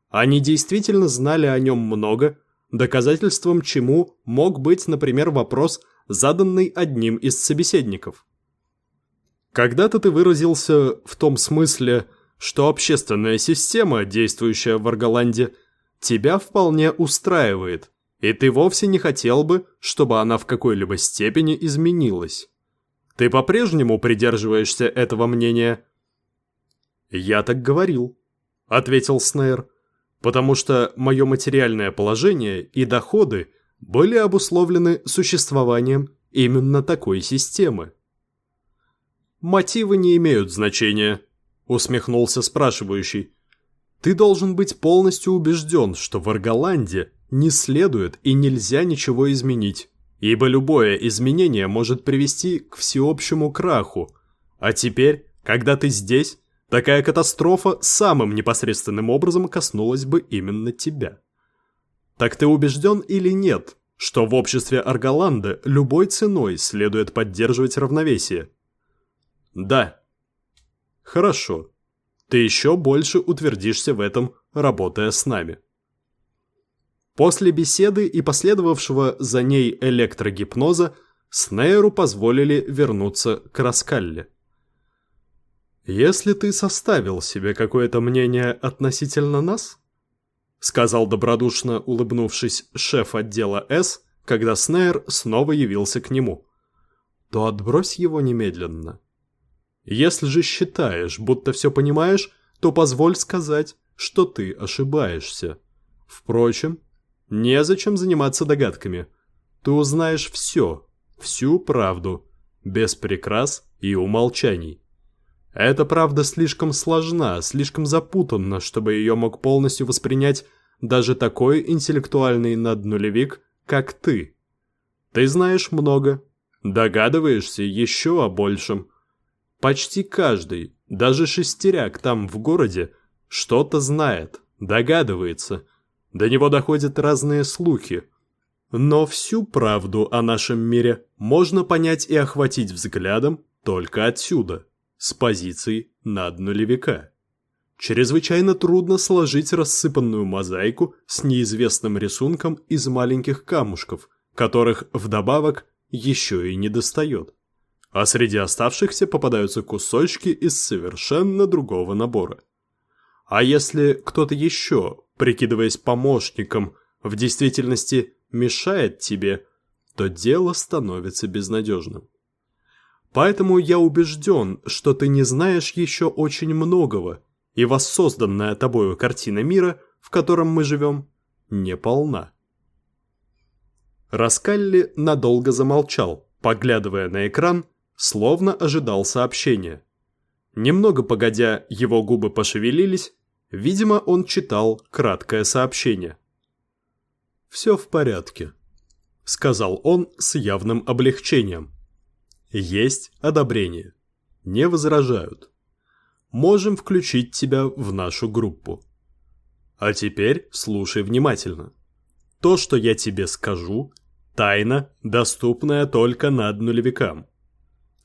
Они действительно знали о нем много, доказательством чему мог быть, например, вопрос, заданный одним из собеседников. Когда-то ты выразился в том смысле, что общественная система, действующая в Арголанде, тебя вполне устраивает, и ты вовсе не хотел бы, чтобы она в какой-либо степени изменилась. Ты по-прежнему придерживаешься этого мнения? «Я так говорил», — ответил Снейр потому что мое материальное положение и доходы были обусловлены существованием именно такой системы. «Мотивы не имеют значения», – усмехнулся спрашивающий. «Ты должен быть полностью убежден, что в Арголанде не следует и нельзя ничего изменить, ибо любое изменение может привести к всеобщему краху. А теперь, когда ты здесь, Такая катастрофа самым непосредственным образом коснулась бы именно тебя. Так ты убежден или нет, что в обществе Арголанда любой ценой следует поддерживать равновесие? Да. Хорошо. Ты еще больше утвердишься в этом, работая с нами. После беседы и последовавшего за ней электрогипноза Снейру позволили вернуться к Раскалле. «Если ты составил себе какое-то мнение относительно нас?» Сказал добродушно улыбнувшись шеф отдела «С», когда Снейр снова явился к нему. «То отбрось его немедленно. Если же считаешь, будто все понимаешь, то позволь сказать, что ты ошибаешься. Впрочем, незачем заниматься догадками. Ты узнаешь все, всю правду, без прикрас и умолчаний. Эта правда слишком сложна, слишком запутанна, чтобы ее мог полностью воспринять даже такой интеллектуальный наднулевик, как ты. Ты знаешь много, догадываешься еще о большем. Почти каждый, даже шестеряк там в городе, что-то знает, догадывается. До него доходят разные слухи. Но всю правду о нашем мире можно понять и охватить взглядом только отсюда с позиций над нулевика. Чрезвычайно трудно сложить рассыпанную мозаику с неизвестным рисунком из маленьких камушков, которых вдобавок еще и не достает. А среди оставшихся попадаются кусочки из совершенно другого набора. А если кто-то еще, прикидываясь помощником, в действительности мешает тебе, то дело становится безнадежным. Поэтому я убежден, что ты не знаешь еще очень многого, и воссозданная тобою картина мира, в котором мы живем, не полна. Раскалли надолго замолчал, поглядывая на экран, словно ожидал сообщения. Немного погодя, его губы пошевелились, видимо, он читал краткое сообщение. «Все в порядке», — сказал он с явным облегчением. Есть одобрение. Не возражают. Можем включить тебя в нашу группу. А теперь слушай внимательно. То, что я тебе скажу, тайна, доступная только над нулевикам.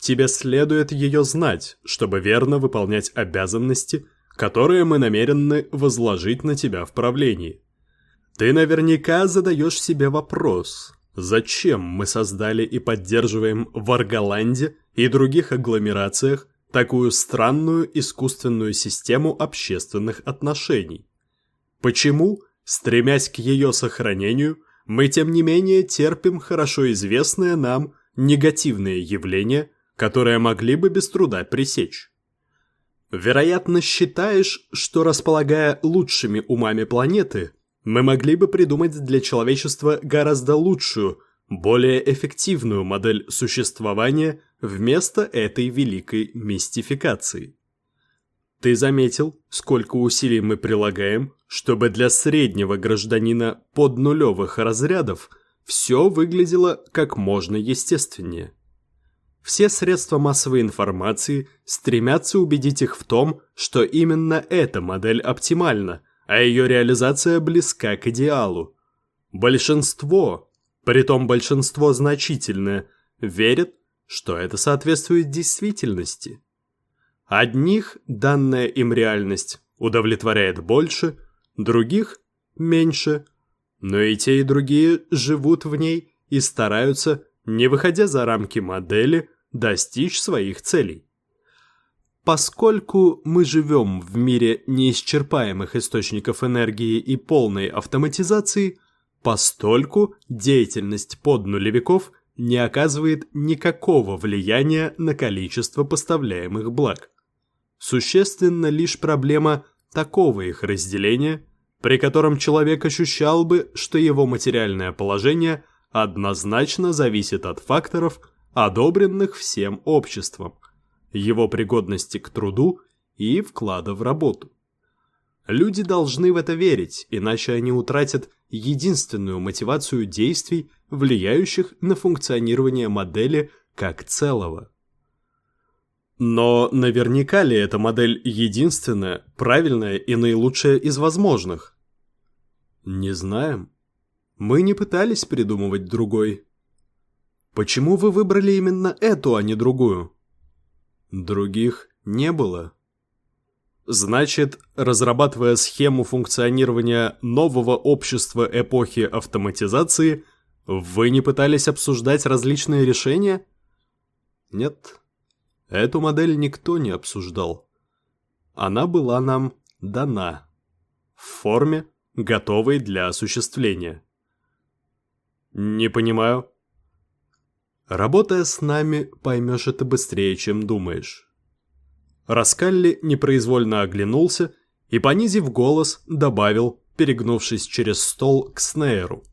Тебе следует ее знать, чтобы верно выполнять обязанности, которые мы намерены возложить на тебя в правлении. Ты наверняка задаешь себе вопрос, Зачем мы создали и поддерживаем в Арголанде и других агломерациях такую странную искусственную систему общественных отношений? Почему, стремясь к ее сохранению, мы тем не менее терпим хорошо известное нам негативные явления, которые могли бы без труда пресечь? Вероятно, считаешь, что располагая лучшими умами планеты, мы могли бы придумать для человечества гораздо лучшую, более эффективную модель существования вместо этой великой мистификации. Ты заметил, сколько усилий мы прилагаем, чтобы для среднего гражданина под нулевых разрядов все выглядело как можно естественнее. Все средства массовой информации стремятся убедить их в том, что именно эта модель оптимальна, а ее реализация близка к идеалу. Большинство, притом большинство значительное, верит, что это соответствует действительности. Одних данная им реальность удовлетворяет больше, других – меньше, но и те, и другие живут в ней и стараются, не выходя за рамки модели, достичь своих целей. Поскольку мы живем в мире неисчерпаемых источников энергии и полной автоматизации, постольку деятельность поднулевиков не оказывает никакого влияния на количество поставляемых благ. Существенна лишь проблема такого их разделения, при котором человек ощущал бы, что его материальное положение однозначно зависит от факторов, одобренных всем обществом, его пригодности к труду и вклада в работу. Люди должны в это верить, иначе они утратят единственную мотивацию действий, влияющих на функционирование модели как целого. Но наверняка ли эта модель единственная, правильная и наилучшая из возможных? Не знаем. Мы не пытались придумывать другой. Почему вы выбрали именно эту, а не другую? Других не было. Значит, разрабатывая схему функционирования нового общества эпохи автоматизации, вы не пытались обсуждать различные решения? Нет. Эту модель никто не обсуждал. Она была нам дана. В форме, готовой для осуществления. Не понимаю. Работая с нами, поймешь это быстрее, чем думаешь. Раскалли непроизвольно оглянулся и, понизив голос, добавил, перегнувшись через стол к Снейру.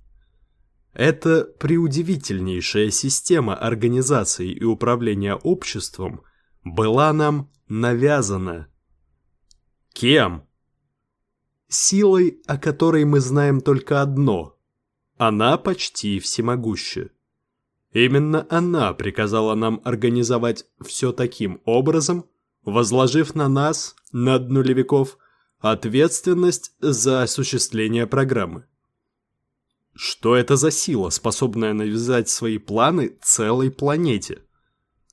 Это преудивительнейшая система организации и управления обществом была нам навязана. Кем? Силой, о которой мы знаем только одно. Она почти всемогуща. Именно она приказала нам организовать все таким образом, возложив на нас, над нулевиков, ответственность за осуществление программы. Что это за сила, способная навязать свои планы целой планете?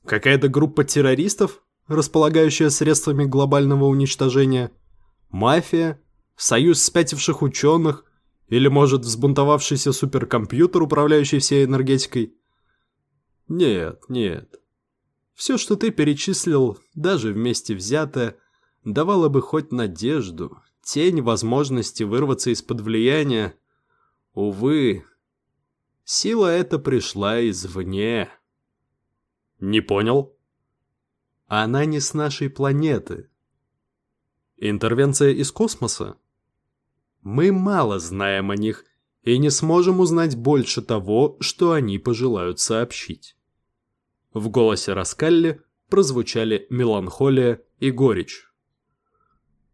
Какая-то группа террористов, располагающая средствами глобального уничтожения? Мафия? Союз спятивших ученых? Или, может, взбунтовавшийся суперкомпьютер, управляющий всей энергетикой? Нет, нет. Все, что ты перечислил, даже вместе взятое, давало бы хоть надежду, тень возможности вырваться из-под влияния, Увы, сила эта пришла извне. Не понял? Она не с нашей планеты. Интервенция из космоса? Мы мало знаем о них и не сможем узнать больше того, что они пожелают сообщить. В голосе Раскалли прозвучали меланхолия и горечь.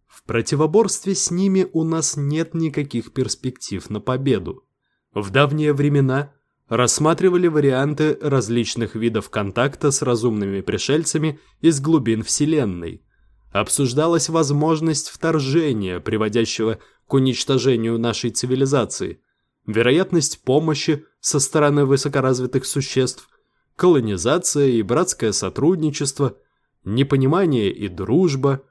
В противоборстве с ними у нас нет никаких перспектив на победу. В давние времена рассматривали варианты различных видов контакта с разумными пришельцами из глубин Вселенной. Обсуждалась возможность вторжения, приводящего к уничтожению нашей цивилизации, вероятность помощи со стороны высокоразвитых существ, колонизация и братское сотрудничество, непонимание и дружба –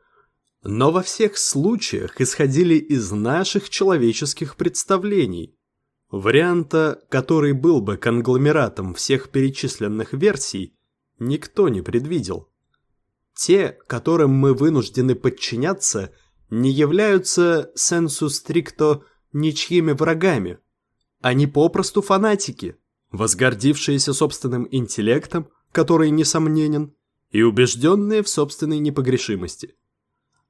но во всех случаях исходили из наших человеческих представлений. Варианта, который был бы конгломератом всех перечисленных версий, никто не предвидел. Те, которым мы вынуждены подчиняться, не являются сенсу стрикто ничьими врагами. Они попросту фанатики, возгордившиеся собственным интеллектом, который несомненен, и убежденные в собственной непогрешимости.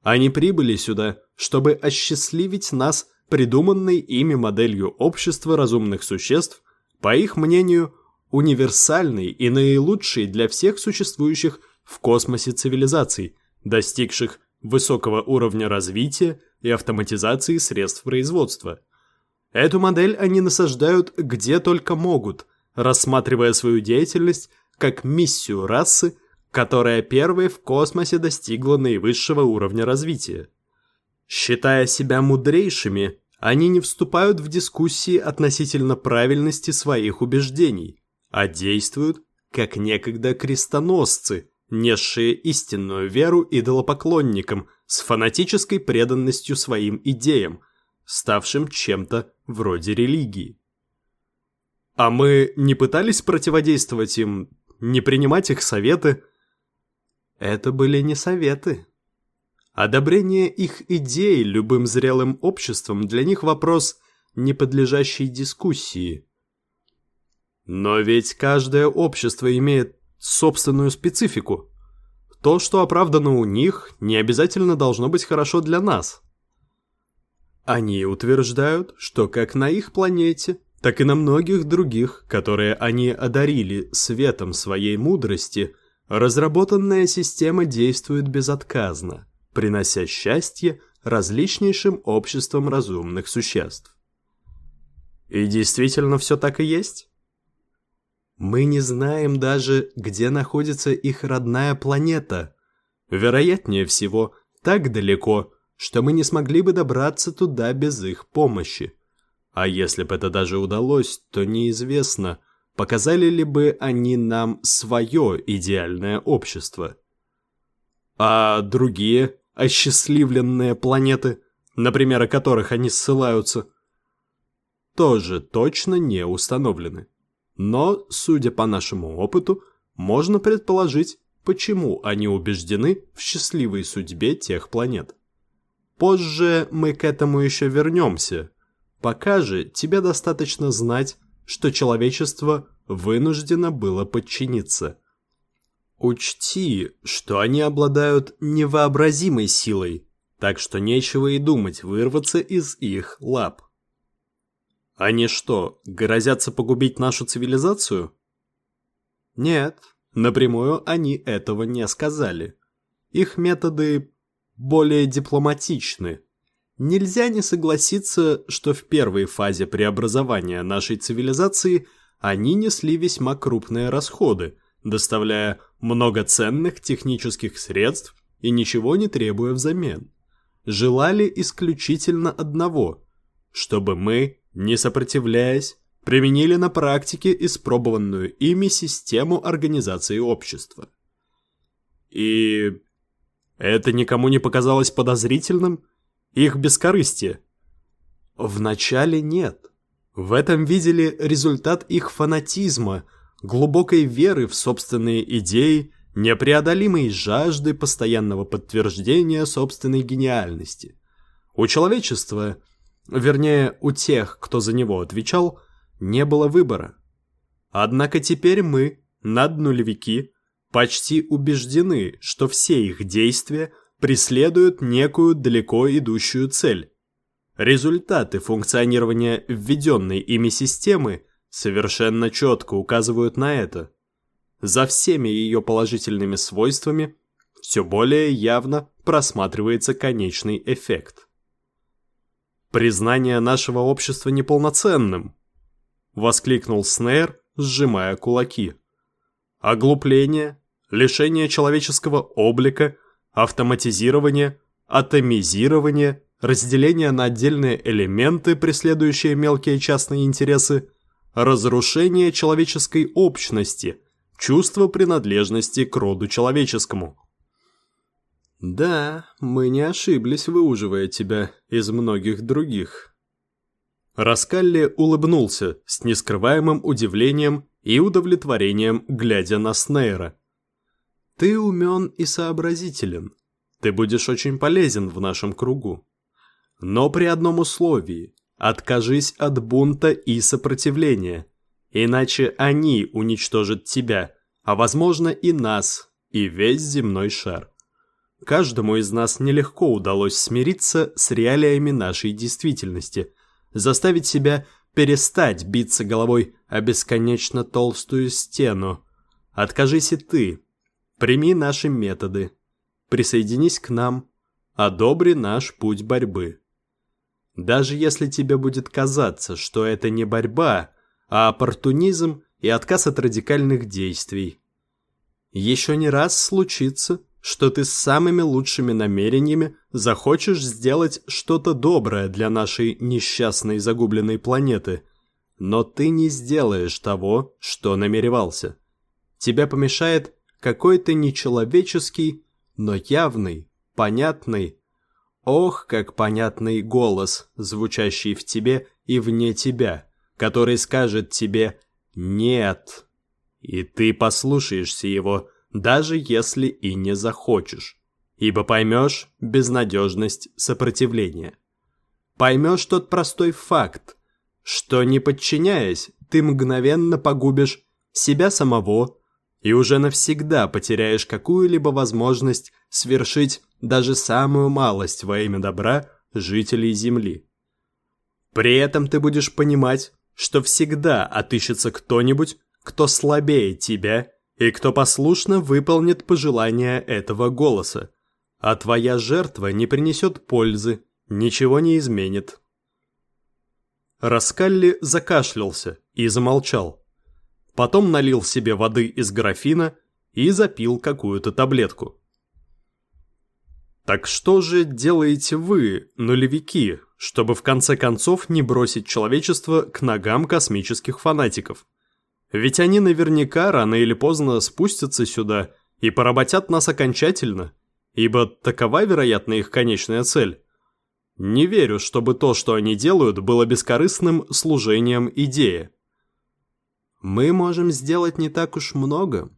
Они прибыли сюда, чтобы осчастливить нас придуманной ими моделью общества разумных существ, по их мнению, универсальной и наилучшей для всех существующих в космосе цивилизаций, достигших высокого уровня развития и автоматизации средств производства. Эту модель они насаждают где только могут, рассматривая свою деятельность как миссию расы, которая первой в космосе достигла наивысшего уровня развития. Считая себя мудрейшими, они не вступают в дискуссии относительно правильности своих убеждений, а действуют, как некогда крестоносцы, несшие истинную веру идолопоклонникам с фанатической преданностью своим идеям, ставшим чем-то вроде религии. А мы не пытались противодействовать им, не принимать их советы? Это были не советы. Одобрение их идей любым зрелым обществом для них вопрос, не подлежащий дискуссии. Но ведь каждое общество имеет собственную специфику. То, что оправдано у них, не обязательно должно быть хорошо для нас. Они утверждают, что как на их планете, так и на многих других, которые они одарили светом своей мудрости, разработанная система действует безотказно, принося счастье различнейшим обществам разумных существ. И действительно все так и есть? Мы не знаем даже, где находится их родная планета. Вероятнее всего, так далеко, что мы не смогли бы добраться туда без их помощи. А если бы это даже удалось, то неизвестно, показали ли бы они нам свое идеальное общество. А другие осчастливленные планеты, например, о которых они ссылаются, тоже точно не установлены. Но, судя по нашему опыту, можно предположить, почему они убеждены в счастливой судьбе тех планет. Позже мы к этому еще вернемся. Пока же тебе достаточно знать, что человечество вынуждено было подчиниться. Учти, что они обладают невообразимой силой, так что нечего и думать вырваться из их лап. Они что, грозятся погубить нашу цивилизацию? Нет, напрямую они этого не сказали. Их методы более дипломатичны. Нельзя не согласиться, что в первой фазе преобразования нашей цивилизации они несли весьма крупные расходы, доставляя много ценных технических средств и ничего не требуя взамен. Желали исключительно одного – чтобы мы не сопротивляясь, применили на практике испробованную ими систему организации общества. И это никому не показалось подозрительным? Их бескорыстие? Вначале нет. В этом видели результат их фанатизма, глубокой веры в собственные идеи, непреодолимой жажды постоянного подтверждения собственной гениальности. У человечества – вернее, у тех, кто за него отвечал, не было выбора. Однако теперь мы, наднулевики, почти убеждены, что все их действия преследуют некую далеко идущую цель. Результаты функционирования введенной ими системы совершенно четко указывают на это. За всеми ее положительными свойствами все более явно просматривается конечный эффект. «Признание нашего общества неполноценным!» — воскликнул Снейр, сжимая кулаки. «Оглупление, лишение человеческого облика, автоматизирование, атомизирование, разделение на отдельные элементы, преследующие мелкие частные интересы, разрушение человеческой общности, чувство принадлежности к роду человеческому». «Да, мы не ошиблись, выуживая тебя из многих других». Раскалли улыбнулся с нескрываемым удивлением и удовлетворением, глядя на Снейра. Ты умен и сообразителен. Ты будешь очень полезен в нашем кругу. Но при одном условии – откажись от бунта и сопротивления, иначе они уничтожат тебя, а возможно и нас, и весь земной шар. Каждому из нас нелегко удалось смириться с реалиями нашей действительности, заставить себя перестать биться головой о бесконечно толстую стену. Откажись и ты, прими наши методы, присоединись к нам, одобри наш путь борьбы. Даже если тебе будет казаться, что это не борьба, а оппортунизм и отказ от радикальных действий. Еще не раз случится, что ты с самыми лучшими намерениями захочешь сделать что-то доброе для нашей несчастной загубленной планеты, но ты не сделаешь того, что намеревался. Тебе помешает какой-то нечеловеческий, но явный, понятный, Ох, как понятный голос, звучащий в тебе и вне тебя, который скажет тебе «нет». И ты послушаешься его, даже если и не захочешь, ибо поймешь безнадежность сопротивления. Поймешь тот простой факт, что не подчиняясь, ты мгновенно погубишь себя самого и уже навсегда потеряешь какую-либо возможность свершить даже самую малость во имя добра жителей Земли. При этом ты будешь понимать, что всегда отыщется кто-нибудь, кто слабее тебя и кто послушно выполнит пожелания этого голоса, а твоя жертва не принесет пользы, ничего не изменит. Раскалли закашлялся и замолчал. Потом налил себе воды из графина и запил какую-то таблетку. Так что же делаете вы, нулевики, чтобы в конце концов не бросить человечество к ногам космических фанатиков? Ведь они наверняка рано или поздно спустятся сюда и поработят нас окончательно, ибо такова, вероятно, их конечная цель. Не верю, чтобы то, что они делают, было бескорыстным служением идее. Мы можем сделать не так уж много.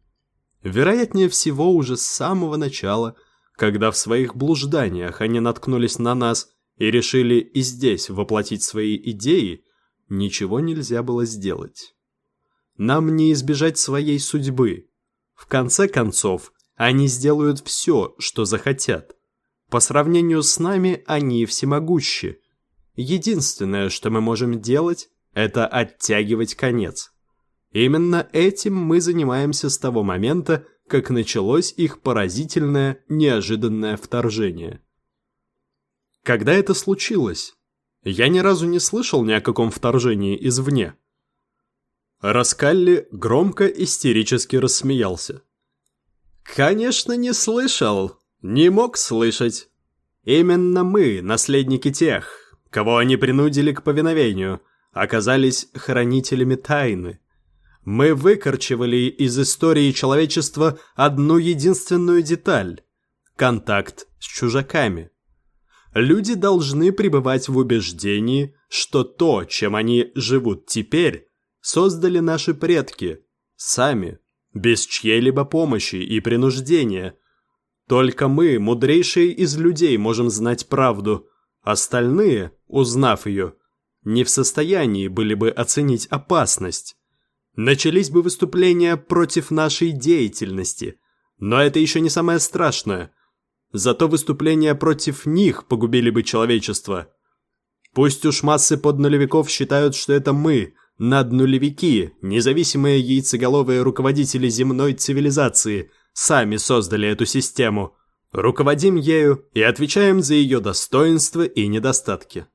Вероятнее всего, уже с самого начала – когда в своих блужданиях они наткнулись на нас и решили и здесь воплотить свои идеи, ничего нельзя было сделать. Нам не избежать своей судьбы. В конце концов, они сделают все, что захотят. По сравнению с нами они всемогущи. Единственное, что мы можем делать, это оттягивать конец. Именно этим мы занимаемся с того момента, как началось их поразительное, неожиданное вторжение. Когда это случилось? Я ни разу не слышал ни о каком вторжении извне. Раскалли громко истерически рассмеялся. «Конечно, не слышал. Не мог слышать. Именно мы, наследники тех, кого они принудили к повиновению, оказались хранителями тайны. Мы выкорчевали из истории человечества одну единственную деталь – контакт с чужаками. Люди должны пребывать в убеждении, что то, чем они живут теперь, создали наши предки, сами, без чьей-либо помощи и принуждения. Только мы, мудрейшие из людей, можем знать правду, остальные, узнав ее, не в состоянии были бы оценить опасность начались бы выступления против нашей деятельности. Но это еще не самое страшное. Зато выступления против них погубили бы человечество. Пусть уж массы поднулевиков считают, что это мы, наднулевики, независимые яйцеголовые руководители земной цивилизации, сами создали эту систему. Руководим ею и отвечаем за ее достоинства и недостатки.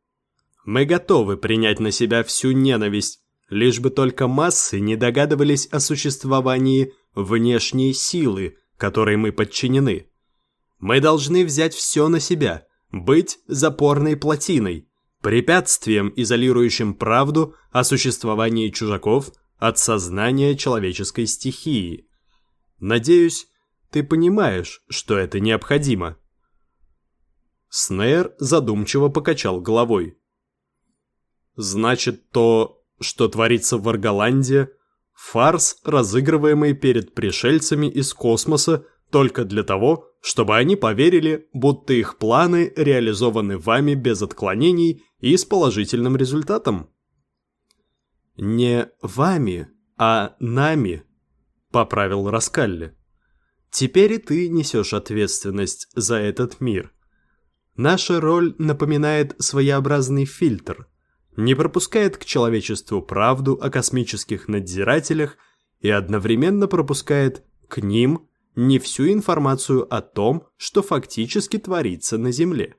Мы готовы принять на себя всю ненависть, лишь бы только массы не догадывались о существовании внешней силы, которой мы подчинены. Мы должны взять все на себя, быть запорной плотиной, препятствием, изолирующим правду о существовании чужаков от сознания человеческой стихии. Надеюсь, ты понимаешь, что это необходимо. Снейр задумчиво покачал головой. Значит, то что творится в Арголанде, фарс, разыгрываемый перед пришельцами из космоса только для того, чтобы они поверили, будто их планы реализованы вами без отклонений и с положительным результатом. «Не вами, а нами», — поправил Раскалли. «Теперь и ты несешь ответственность за этот мир. Наша роль напоминает своеобразный фильтр, не пропускает к человечеству правду о космических надзирателях и одновременно пропускает к ним не всю информацию о том, что фактически творится на Земле.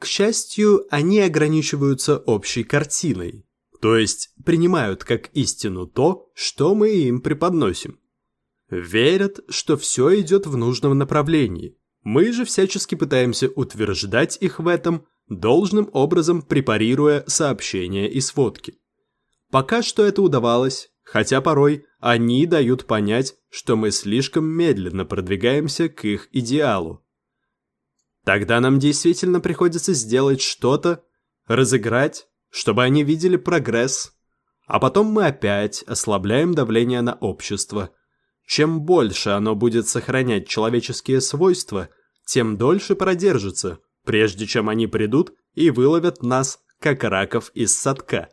К счастью, они ограничиваются общей картиной, то есть принимают как истину то, что мы им преподносим. Верят, что все идет в нужном направлении. Мы же всячески пытаемся утверждать их в этом, должным образом препарируя сообщения и сводки. Пока что это удавалось, хотя порой они дают понять, что мы слишком медленно продвигаемся к их идеалу. Тогда нам действительно приходится сделать что-то, разыграть, чтобы они видели прогресс, а потом мы опять ослабляем давление на общество. Чем больше оно будет сохранять человеческие свойства, тем дольше продержится, прежде чем они придут и выловят нас, как раков из садка.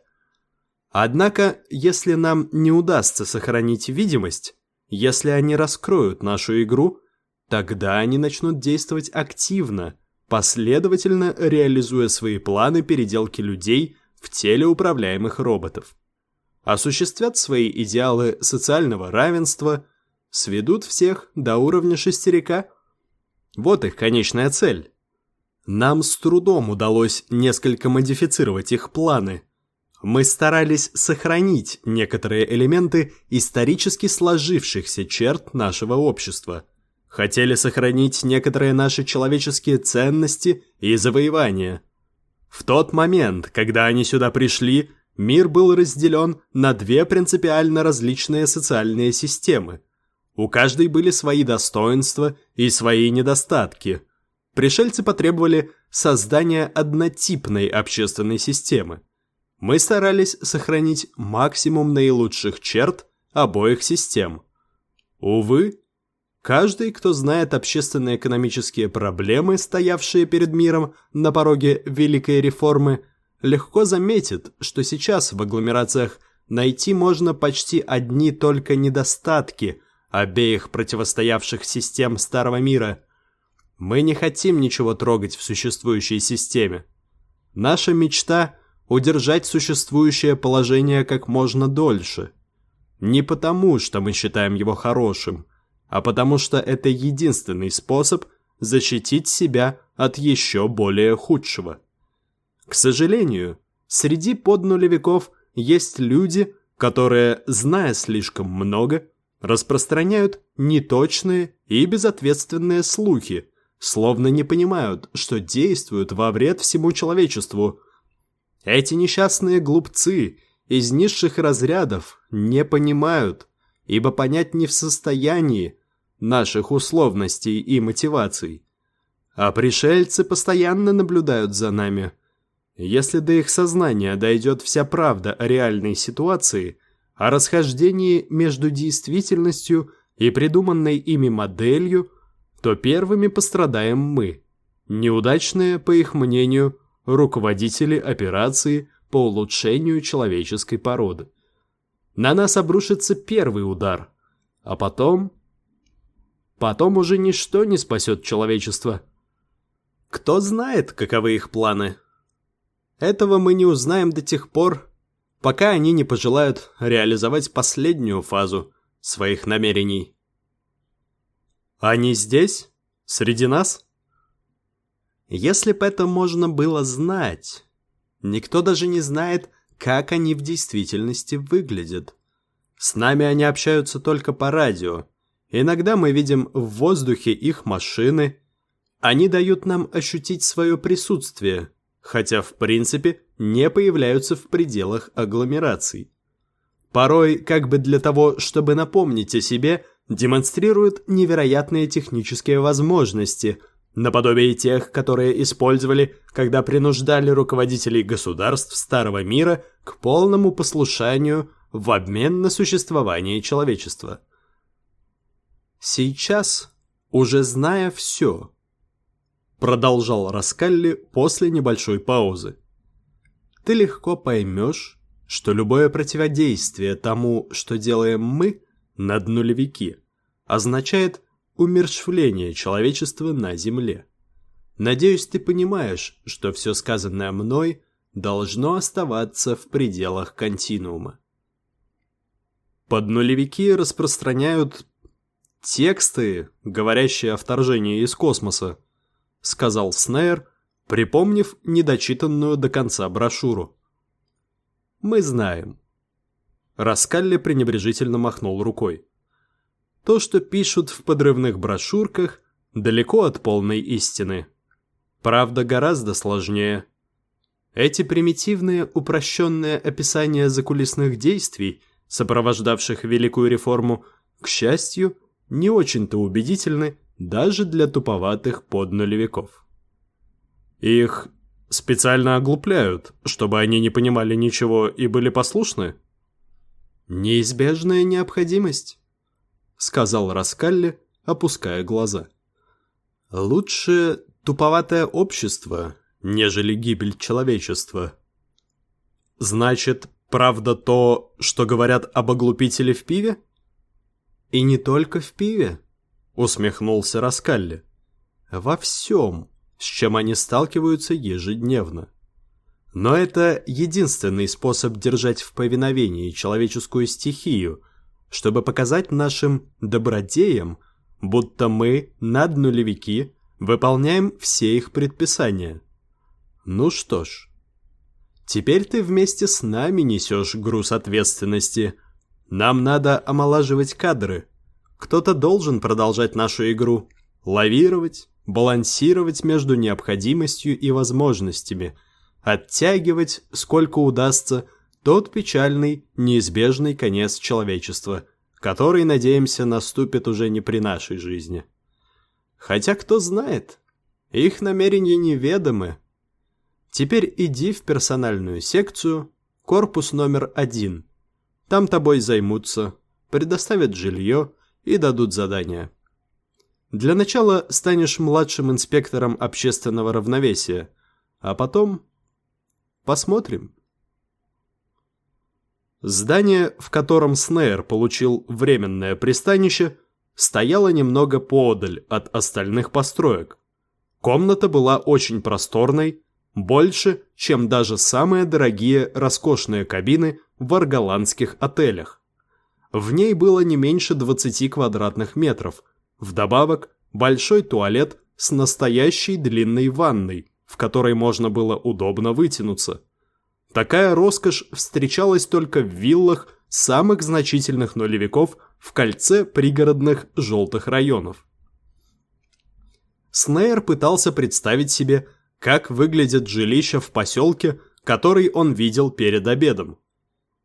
Однако, если нам не удастся сохранить видимость, если они раскроют нашу игру, тогда они начнут действовать активно, последовательно реализуя свои планы переделки людей в теле управляемых роботов. Осуществят свои идеалы социального равенства, сведут всех до уровня шестерика. Вот их конечная цель. Нам с трудом удалось несколько модифицировать их планы – мы старались сохранить некоторые элементы исторически сложившихся черт нашего общества. Хотели сохранить некоторые наши человеческие ценности и завоевания. В тот момент, когда они сюда пришли, мир был разделен на две принципиально различные социальные системы. У каждой были свои достоинства и свои недостатки. Пришельцы потребовали создания однотипной общественной системы мы старались сохранить максимум наилучших черт обоих систем. Увы, каждый, кто знает общественно-экономические проблемы, стоявшие перед миром на пороге Великой реформы, легко заметит, что сейчас в агломерациях найти можно почти одни только недостатки обеих противостоявших систем Старого мира. Мы не хотим ничего трогать в существующей системе. Наша мечта – удержать существующее положение как можно дольше. Не потому, что мы считаем его хорошим, а потому что это единственный способ защитить себя от еще более худшего. К сожалению, среди поднулевиков есть люди, которые, зная слишком много, распространяют неточные и безответственные слухи, словно не понимают, что действуют во вред всему человечеству – эти несчастные глупцы из низших разрядов не понимают, ибо понять не в состоянии наших условностей и мотиваций. А пришельцы постоянно наблюдают за нами. Если до их сознания дойдет вся правда о реальной ситуации, о расхождении между действительностью и придуманной ими моделью, то первыми пострадаем мы, неудачные, по их мнению, руководители операции по улучшению человеческой породы. На нас обрушится первый удар, а потом... Потом уже ничто не спасет человечество. Кто знает, каковы их планы? Этого мы не узнаем до тех пор, пока они не пожелают реализовать последнюю фазу своих намерений. Они здесь? Среди нас? Если бы это можно было знать. Никто даже не знает, как они в действительности выглядят. С нами они общаются только по радио. Иногда мы видим в воздухе их машины. Они дают нам ощутить свое присутствие, хотя в принципе не появляются в пределах агломераций. Порой, как бы для того, чтобы напомнить о себе, демонстрируют невероятные технические возможности – наподобие тех, которые использовали, когда принуждали руководителей государств Старого Мира к полному послушанию в обмен на существование человечества. Сейчас уже зная все, продолжал Раскалли после небольшой паузы. Ты легко поймешь, что любое противодействие тому, что делаем мы, над нулевики, означает умерщвление человечества на Земле. Надеюсь, ты понимаешь, что все сказанное мной должно оставаться в пределах континуума. Под нулевики распространяют тексты, говорящие о вторжении из космоса, сказал Снейр, припомнив недочитанную до конца брошюру. Мы знаем. Раскалли пренебрежительно махнул рукой. То, что пишут в подрывных брошюрках, далеко от полной истины. Правда, гораздо сложнее. Эти примитивные упрощенные описания закулисных действий, сопровождавших Великую реформу, к счастью, не очень-то убедительны даже для туповатых поднулевиков. Их специально оглупляют, чтобы они не понимали ничего и были послушны? Неизбежная необходимость, сказал Раскалли, опуская глаза. Лучше туповатое общество, нежели гибель человечества. Значит, правда то, что говорят об оглупителе в пиве? И не только в пиве, усмехнулся Раскалли. Во всем, с чем они сталкиваются ежедневно. Но это единственный способ держать в повиновении человеческую стихию, чтобы показать нашим добродеям, будто мы, наднулевики, выполняем все их предписания. Ну что ж, теперь ты вместе с нами несешь груз ответственности. Нам надо омолаживать кадры. Кто-то должен продолжать нашу игру, лавировать, балансировать между необходимостью и возможностями, оттягивать, сколько удастся, тот печальный, неизбежный конец человечества, который, надеемся, наступит уже не при нашей жизни. Хотя кто знает, их намерения неведомы. Теперь иди в персональную секцию, корпус номер один. Там тобой займутся, предоставят жилье и дадут задания. Для начала станешь младшим инспектором общественного равновесия, а потом посмотрим. Здание, в котором Снейр получил временное пристанище, стояла немного поодаль от остальных построек. Комната была очень просторной, больше, чем даже самые дорогие роскошные кабины в арголандских отелях. В ней было не меньше 20 квадратных метров, вдобавок большой туалет с настоящей длинной ванной, в которой можно было удобно вытянуться. Такая роскошь встречалась только в виллах самых значительных нулевиков в кольце пригородных желтых районов. Снейр пытался представить себе, как выглядит жилище в поселке, который он видел перед обедом.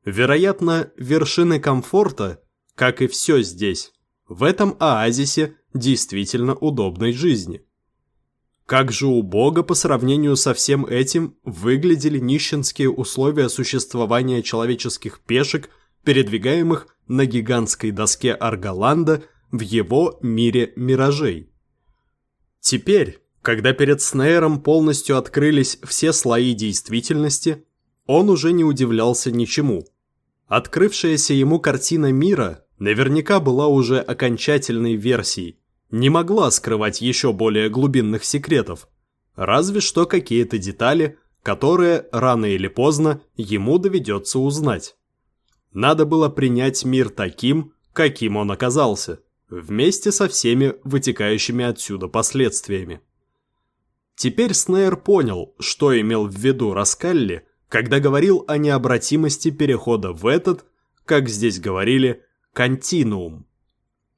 Вероятно, вершины комфорта, как и все здесь, в этом оазисе действительно удобной жизни. Как же убого по сравнению со всем этим выглядели нищенские условия существования человеческих пешек передвигаемых на гигантской доске Арголанда в его мире миражей. Теперь, когда перед Снейром полностью открылись все слои действительности, он уже не удивлялся ничему. Открывшаяся ему картина мира наверняка была уже окончательной версией, не могла скрывать еще более глубинных секретов, разве что какие-то детали, которые рано или поздно ему доведется узнать. Надо было принять мир таким, каким он оказался, вместе со всеми вытекающими отсюда последствиями. Теперь Снейр понял, что имел в виду Раскалли, когда говорил о необратимости перехода в этот, как здесь говорили, континуум.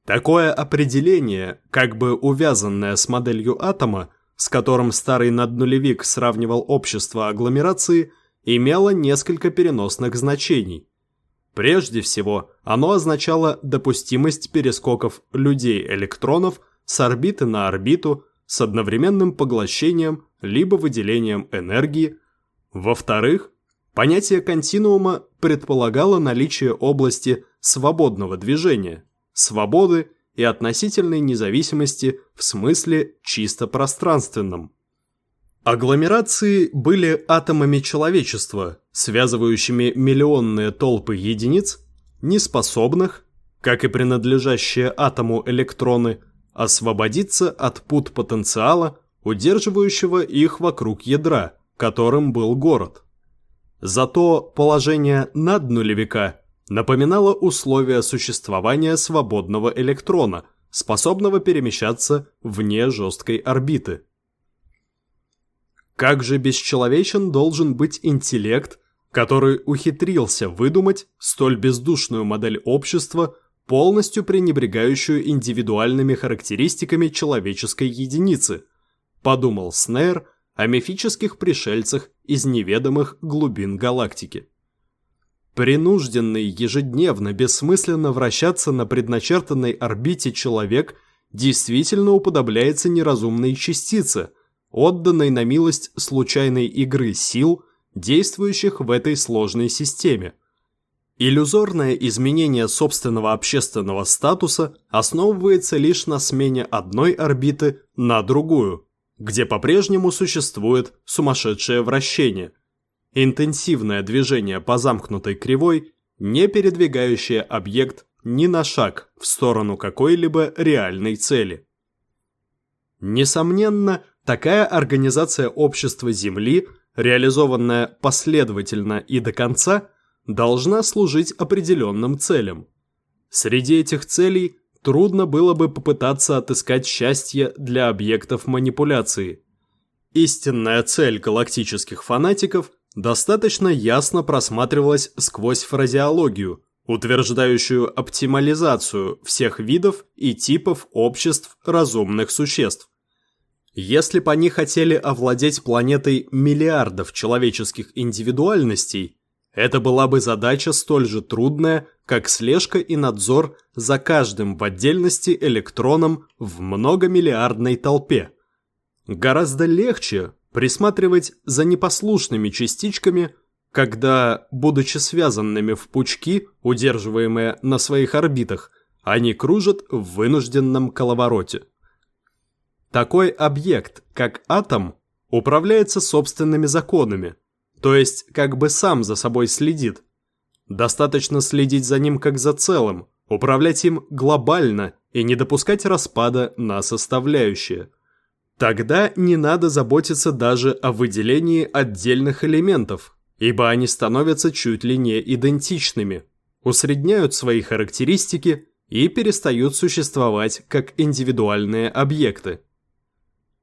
Такое определение, как бы увязанное с моделью атома, с которым старый наднулевик сравнивал общество агломерации, имело несколько переносных значений. Прежде всего, оно означало допустимость перескоков людей-электронов с орбиты на орбиту с одновременным поглощением либо выделением энергии. Во-вторых, понятие континуума предполагало наличие области свободного движения, свободы и относительной независимости в смысле чисто пространственном. Агломерации были атомами человечества, связывающими миллионные толпы единиц, неспособных, как и принадлежащие атому электроны, освободиться от пут потенциала, удерживающего их вокруг ядра, которым был город. Зато положение над нулевика напоминало условия существования свободного электрона, способного перемещаться вне жесткой орбиты. Как же бесчеловечен должен быть интеллект, который ухитрился выдумать столь бездушную модель общества, полностью пренебрегающую индивидуальными характеристиками человеческой единицы, подумал Снейр о мифических пришельцах из неведомых глубин галактики. Принужденный ежедневно бессмысленно вращаться на предначертанной орбите человек действительно уподобляется неразумной частице, отданной на милость случайной игры сил, действующих в этой сложной системе. Иллюзорное изменение собственного общественного статуса основывается лишь на смене одной орбиты на другую, где по-прежнему существует сумасшедшее вращение, интенсивное движение по замкнутой кривой, не передвигающее объект ни на шаг в сторону какой-либо реальной цели. Несомненно, такая организация общества Земли, реализованная последовательно и до конца – должна служить определенным целям. Среди этих целей трудно было бы попытаться отыскать счастье для объектов манипуляции. Истинная цель галактических фанатиков достаточно ясно просматривалась сквозь фразеологию, утверждающую оптимализацию всех видов и типов обществ разумных существ. Если бы они хотели овладеть планетой миллиардов человеческих индивидуальностей, это была бы задача столь же трудная, как слежка и надзор за каждым в отдельности электроном в многомиллиардной толпе. Гораздо легче присматривать за непослушными частичками, когда, будучи связанными в пучки, удерживаемые на своих орбитах, они кружат в вынужденном коловороте. Такой объект, как атом, управляется собственными законами – то есть как бы сам за собой следит. Достаточно следить за ним как за целым, управлять им глобально и не допускать распада на составляющие. Тогда не надо заботиться даже о выделении отдельных элементов, ибо они становятся чуть ли не идентичными, усредняют свои характеристики и перестают существовать как индивидуальные объекты.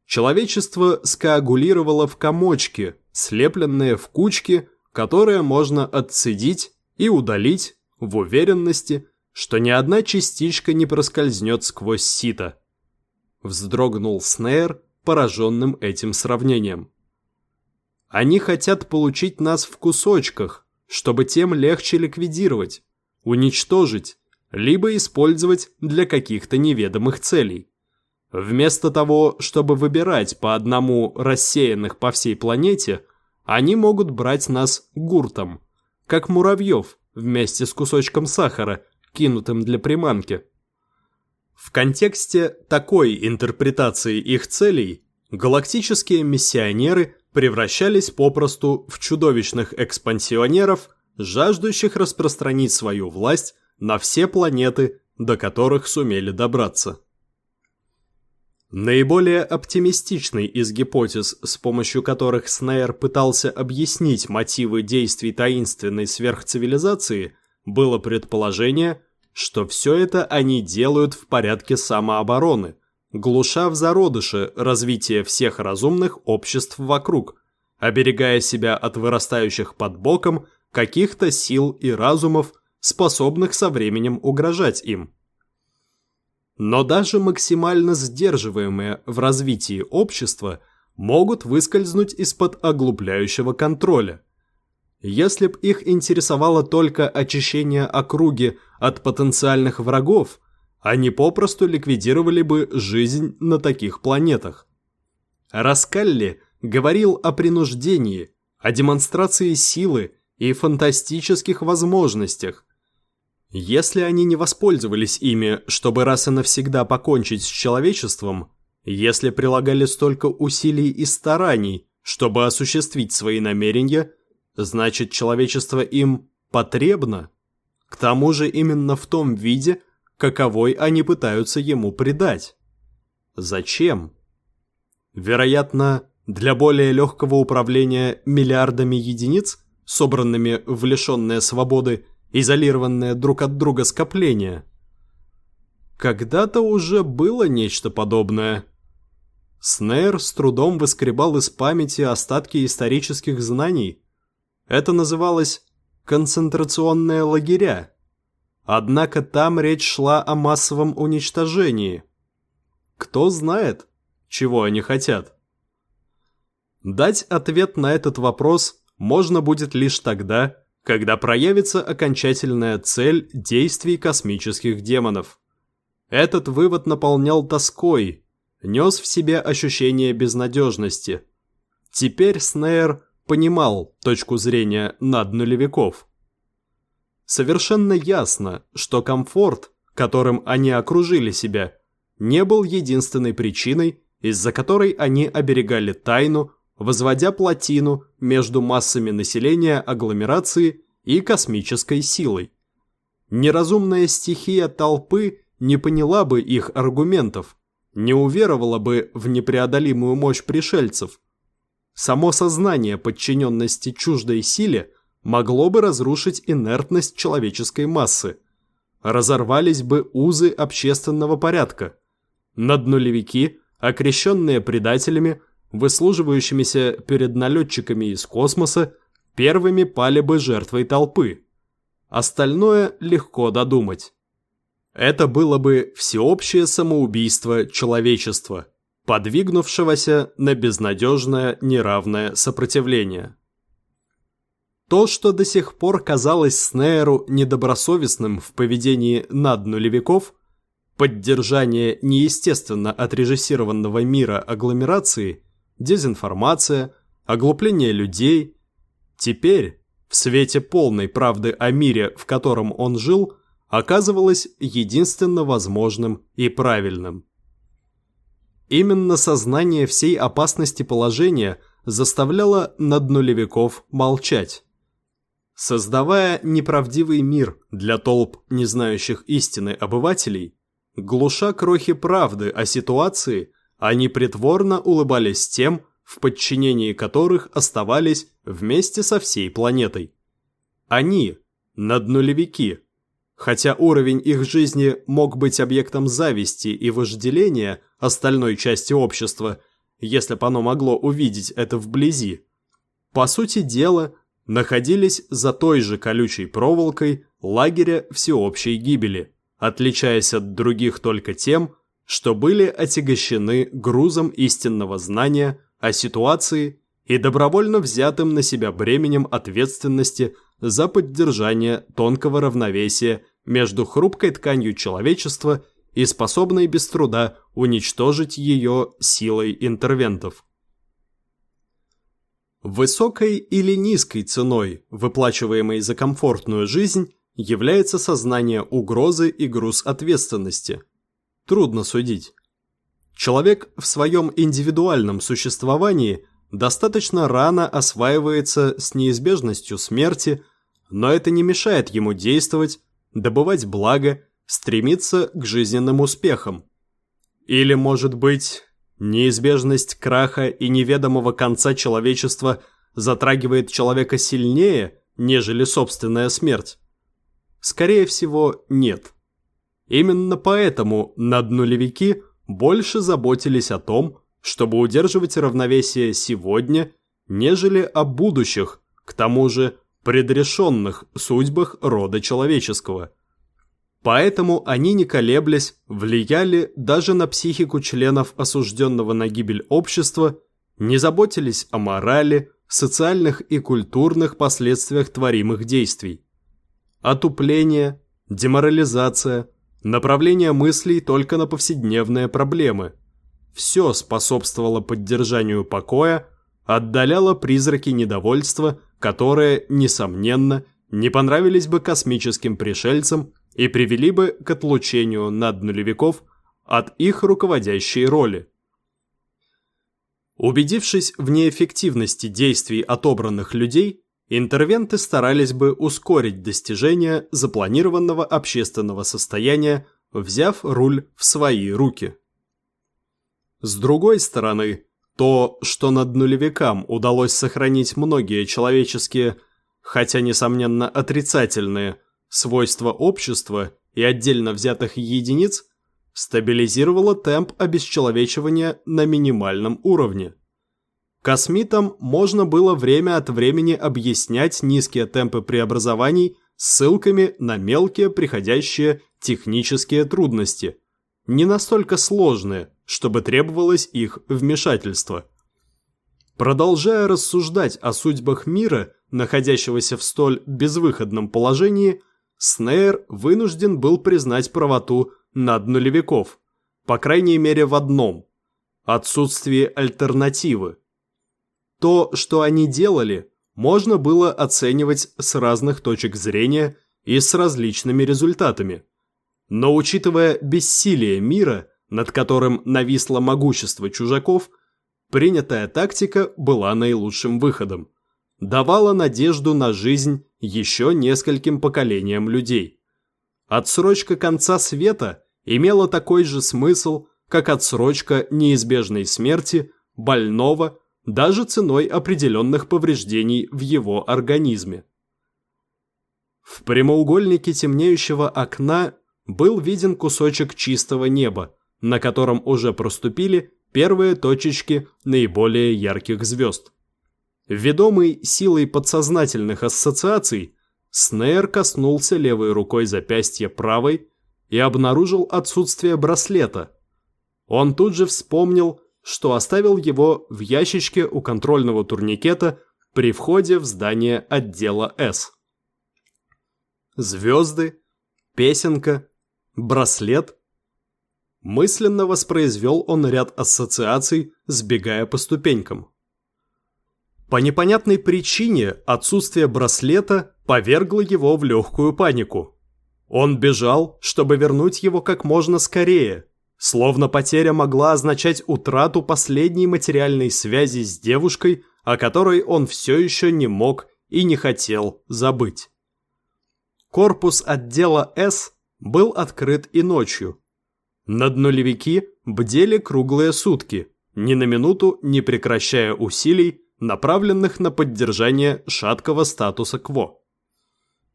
Человечество скоагулировало в комочки, слепленные в кучки, которые можно отцедить и удалить в уверенности, что ни одна частичка не проскользнет сквозь сито. Вздрогнул Снейр, пораженным этим сравнением. Они хотят получить нас в кусочках, чтобы тем легче ликвидировать, уничтожить, либо использовать для каких-то неведомых целей. Вместо того, чтобы выбирать по одному рассеянных по всей планете, они могут брать нас гуртом, как муравьев вместе с кусочком сахара, кинутым для приманки. В контексте такой интерпретации их целей галактические миссионеры превращались попросту в чудовищных экспансионеров, жаждущих распространить свою власть на все планеты, до которых сумели добраться. Наиболее оптимистичной из гипотез, с помощью которых Снейр пытался объяснить мотивы действий таинственной сверхцивилизации, было предположение, что все это они делают в порядке самообороны, глуша в зародыше развитие всех разумных обществ вокруг, оберегая себя от вырастающих под боком каких-то сил и разумов, способных со временем угрожать им. Но даже максимально сдерживаемые в развитии общества могут выскользнуть из-под оглупляющего контроля. Если б их интересовало только очищение округи от потенциальных врагов, они попросту ликвидировали бы жизнь на таких планетах. Раскалли говорил о принуждении, о демонстрации силы и фантастических возможностях. Если они не воспользовались ими, чтобы раз и навсегда покончить с человечеством, если прилагали столько усилий и стараний, чтобы осуществить свои намерения, значит человечество им потребно. К тому же именно в том виде, каковой они пытаются ему придать. Зачем? Вероятно, для более легкого управления миллиардами единиц, собранными в лишенные свободы, изолированные друг от друга скопления. Когда-то уже было нечто подобное. Снейр с трудом выскребал из памяти остатки исторических знаний. Это называлось «концентрационные лагеря». Однако там речь шла о массовом уничтожении. Кто знает, чего они хотят? Дать ответ на этот вопрос можно будет лишь тогда, когда проявится окончательная цель действий космических демонов. Этот вывод наполнял тоской, нес в себе ощущение безнадежности. Теперь Снейр понимал точку зрения наднулевиков. Совершенно ясно, что комфорт, которым они окружили себя, не был единственной причиной, из-за которой они оберегали тайну, возводя плотину между массами населения агломерации и космической силой. Неразумная стихия толпы не поняла бы их аргументов, не уверовала бы в непреодолимую мощь пришельцев. Само сознание подчиненности чуждой силе могло бы разрушить инертность человеческой массы. Разорвались бы узы общественного порядка. Наднулевики, окрещенные предателями, выслуживающимися перед налетчиками из космоса, первыми пали бы жертвой толпы. Остальное легко додумать. Это было бы всеобщее самоубийство человечества, подвигнувшегося на безнадежное неравное сопротивление. То, что до сих пор казалось Снейру недобросовестным в поведении наднулевиков, поддержание неестественно отрежиссированного мира агломерации, дезинформация, оглупление людей, теперь, в свете полной правды о мире, в котором он жил, оказывалось единственно возможным и правильным. Именно сознание всей опасности положения заставляло наднулевиков молчать. Создавая неправдивый мир для толп не знающих истины обывателей, глуша крохи правды о ситуации, они притворно улыбались тем, в подчинении которых оставались вместе со всей планетой. Они, наднулевики, хотя уровень их жизни мог быть объектом зависти и вожделения остальной части общества, если бы оно могло увидеть это вблизи, по сути дела – находились за той же колючей проволокой лагеря всеобщей гибели, отличаясь от других только тем, что были отягощены грузом истинного знания о ситуации и добровольно взятым на себя бременем ответственности за поддержание тонкого равновесия между хрупкой тканью человечества и способной без труда уничтожить ее силой интервентов. Высокой или низкой ценой, выплачиваемой за комфортную жизнь, является сознание угрозы и груз ответственности. Трудно судить. Человек в своем индивидуальном существовании достаточно рано осваивается с неизбежностью смерти, но это не мешает ему действовать, добывать благо, стремиться к жизненным успехам. Или, может быть, Неизбежность краха и неведомого конца человечества затрагивает человека сильнее, нежели собственная смерть? Скорее всего, нет. Именно поэтому наднулевики больше заботились о том, чтобы удерживать равновесие сегодня, нежели о будущих, к тому же предрешенных судьбах рода человеческого – Поэтому они, не колеблясь, влияли даже на психику членов осужденного на гибель общества, не заботились о морали, социальных и культурных последствиях творимых действий. Отупление, деморализация, направление мыслей только на повседневные проблемы. Все способствовало поддержанию покоя, отдаляло призраки недовольства, которые, несомненно, не понравились бы космическим пришельцам и привели бы к отлучению над нулевиков от их руководящей роли. Убедившись в неэффективности действий отобранных людей, интервенты старались бы ускорить достижение запланированного общественного состояния, взяв руль в свои руки. С другой стороны, то, что над нулевикам удалось сохранить многие человеческие, хотя, несомненно, отрицательные, свойства общества и отдельно взятых единиц, стабилизировало темп обесчеловечивания на минимальном уровне. Космитам можно было время от времени объяснять низкие темпы преобразований ссылками на мелкие приходящие технические трудности, не настолько сложные, чтобы требовалось их вмешательство. Продолжая рассуждать о судьбах мира, находящегося в столь безвыходном положении, Снейр вынужден был признать правоту над нулевиков, по крайней мере в одном – отсутствие альтернативы. То, что они делали, можно было оценивать с разных точек зрения и с различными результатами. Но учитывая бессилие мира, над которым нависло могущество чужаков, принятая тактика была наилучшим выходом. Давала надежду на жизнь еще нескольким поколениям людей. Отсрочка конца света имела такой же смысл, как отсрочка неизбежной смерти больного, даже ценой определенных повреждений в его организме. В прямоугольнике темнеющего окна был виден кусочек чистого неба, на котором уже проступили первые точечки наиболее ярких звезд. Ведомый силой подсознательных ассоциаций, Снейр коснулся левой рукой запястья правой и обнаружил отсутствие браслета. Он тут же вспомнил, что оставил его в ящичке у контрольного турникета при входе в здание отдела С. Звезды, песенка, браслет. Мысленно воспроизвел он ряд ассоциаций, сбегая по ступенькам. По непонятной причине отсутствие браслета повергло его в легкую панику. Он бежал, чтобы вернуть его как можно скорее, Словно потеря могла означать утрату последней материальной связи с девушкой, о которой он все еще не мог и не хотел забыть. Корпус отдела «С» был открыт и ночью. Над нулевики бдели круглые сутки, ни на минуту не прекращая усилий, направленных на поддержание шаткого статуса КВО.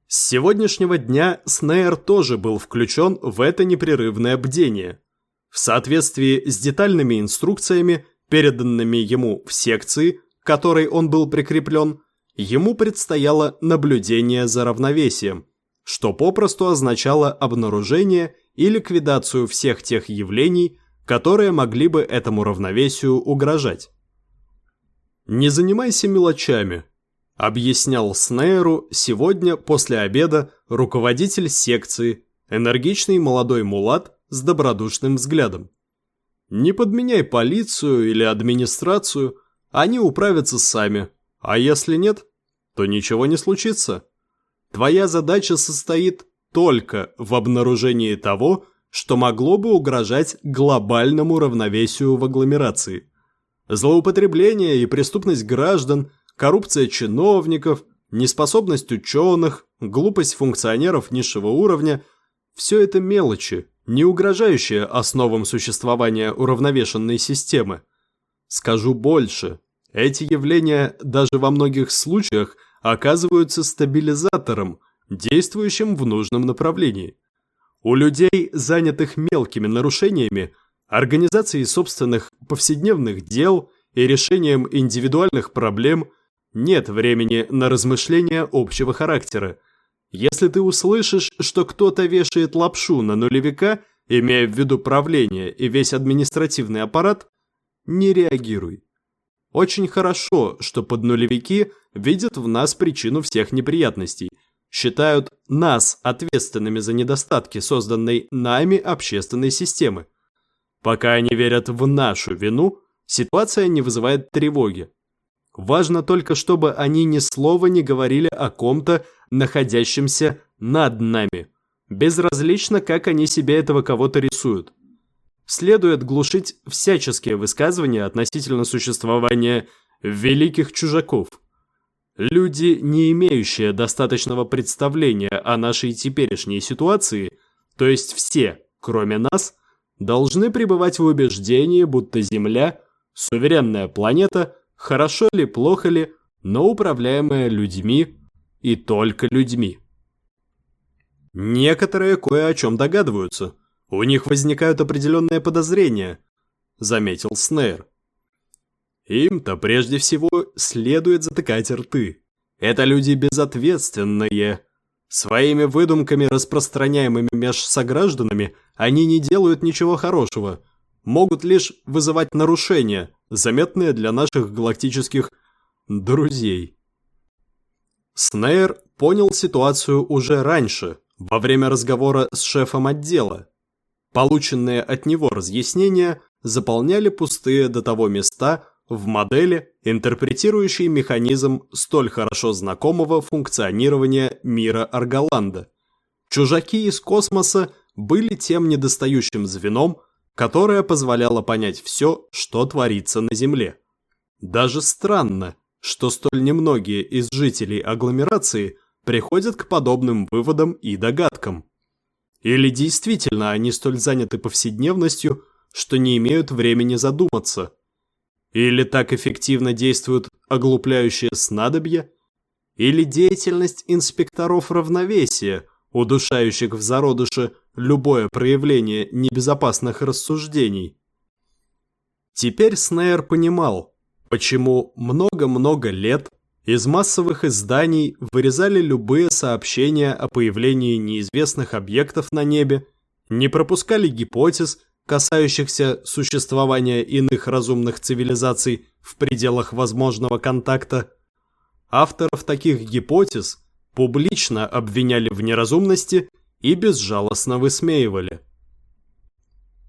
С сегодняшнего дня Снейр тоже был включен в это непрерывное бдение, в соответствии с детальными инструкциями, переданными ему в секции, к которой он был прикреплен, ему предстояло наблюдение за равновесием, что попросту означало обнаружение и ликвидацию всех тех явлений, которые могли бы этому равновесию угрожать. «Не занимайся мелочами», – объяснял Снейру сегодня после обеда руководитель секции, энергичный молодой мулат с добродушным взглядом. Не подменяй полицию или администрацию, они управятся сами, а если нет, то ничего не случится. Твоя задача состоит только в обнаружении того, что могло бы угрожать глобальному равновесию в агломерации. Злоупотребление и преступность граждан, коррупция чиновников, неспособность ученых, глупость функционеров низшего уровня – все это мелочи, не угрожающее основам существования уравновешенной системы. Скажу больше, эти явления даже во многих случаях оказываются стабилизатором, действующим в нужном направлении. У людей, занятых мелкими нарушениями, организацией собственных повседневных дел и решением индивидуальных проблем, нет времени на размышления общего характера – если ты услышишь, что кто-то вешает лапшу на нулевика, имея в виду правление и весь административный аппарат, не реагируй. Очень хорошо, что под нулевики видят в нас причину всех неприятностей, считают нас ответственными за недостатки созданной нами общественной системы. Пока они верят в нашу вину, ситуация не вызывает тревоги. Важно только, чтобы они ни слова не говорили о ком-то, находящемся над нами. Безразлично, как они себе этого кого-то рисуют. Следует глушить всяческие высказывания относительно существования великих чужаков. Люди, не имеющие достаточного представления о нашей теперешней ситуации, то есть все, кроме нас, должны пребывать в убеждении, будто Земля – суверенная планета, хорошо ли, плохо ли, но управляемая людьми и только людьми. Некоторые кое о чем догадываются. У них возникают определенные подозрения, заметил Снейр. Им-то прежде всего следует затыкать рты. Это люди безответственные. Своими выдумками, распространяемыми меж согражданами, они не делают ничего хорошего. Могут лишь вызывать нарушения, заметные для наших галактических друзей. Снейр понял ситуацию уже раньше, во время разговора с шефом отдела. Полученные от него разъяснения заполняли пустые до того места, в модели, интерпретирующей механизм столь хорошо знакомого функционирования мира Арголанда. Чужаки из космоса были тем недостающим звеном, которое позволяло понять все, что творится на Земле. Даже странно, что столь немногие из жителей агломерации приходят к подобным выводам и догадкам. Или действительно они столь заняты повседневностью, что не имеют времени задуматься – или так эффективно действуют оглупляющие снадобья? Или деятельность инспекторов равновесия, удушающих в зародыше любое проявление небезопасных рассуждений? Теперь Снейр понимал, почему много-много лет из массовых изданий вырезали любые сообщения о появлении неизвестных объектов на небе, не пропускали гипотез касающихся существования иных разумных цивилизаций в пределах возможного контакта, авторов таких гипотез публично обвиняли в неразумности и безжалостно высмеивали.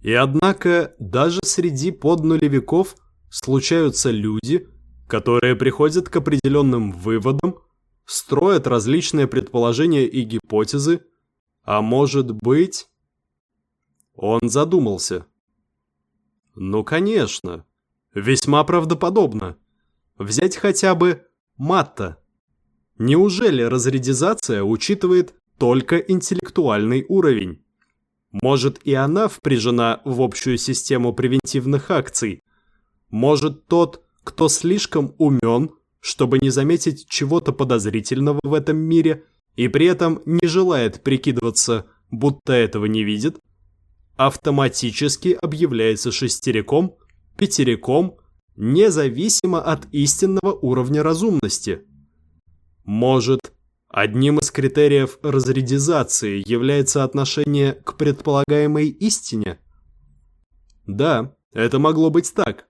И однако даже среди поднулевиков случаются люди, которые приходят к определенным выводам, строят различные предположения и гипотезы, а может быть... Он задумался. Ну, конечно. Весьма правдоподобно. Взять хотя бы Матта. Неужели разрядизация учитывает только интеллектуальный уровень? Может и она впряжена в общую систему превентивных акций? Может тот, кто слишком умен, чтобы не заметить чего-то подозрительного в этом мире и при этом не желает прикидываться, будто этого не видит, автоматически объявляется шестериком, пятериком, независимо от истинного уровня разумности. Может, одним из критериев разрядизации является отношение к предполагаемой истине? Да, это могло быть так.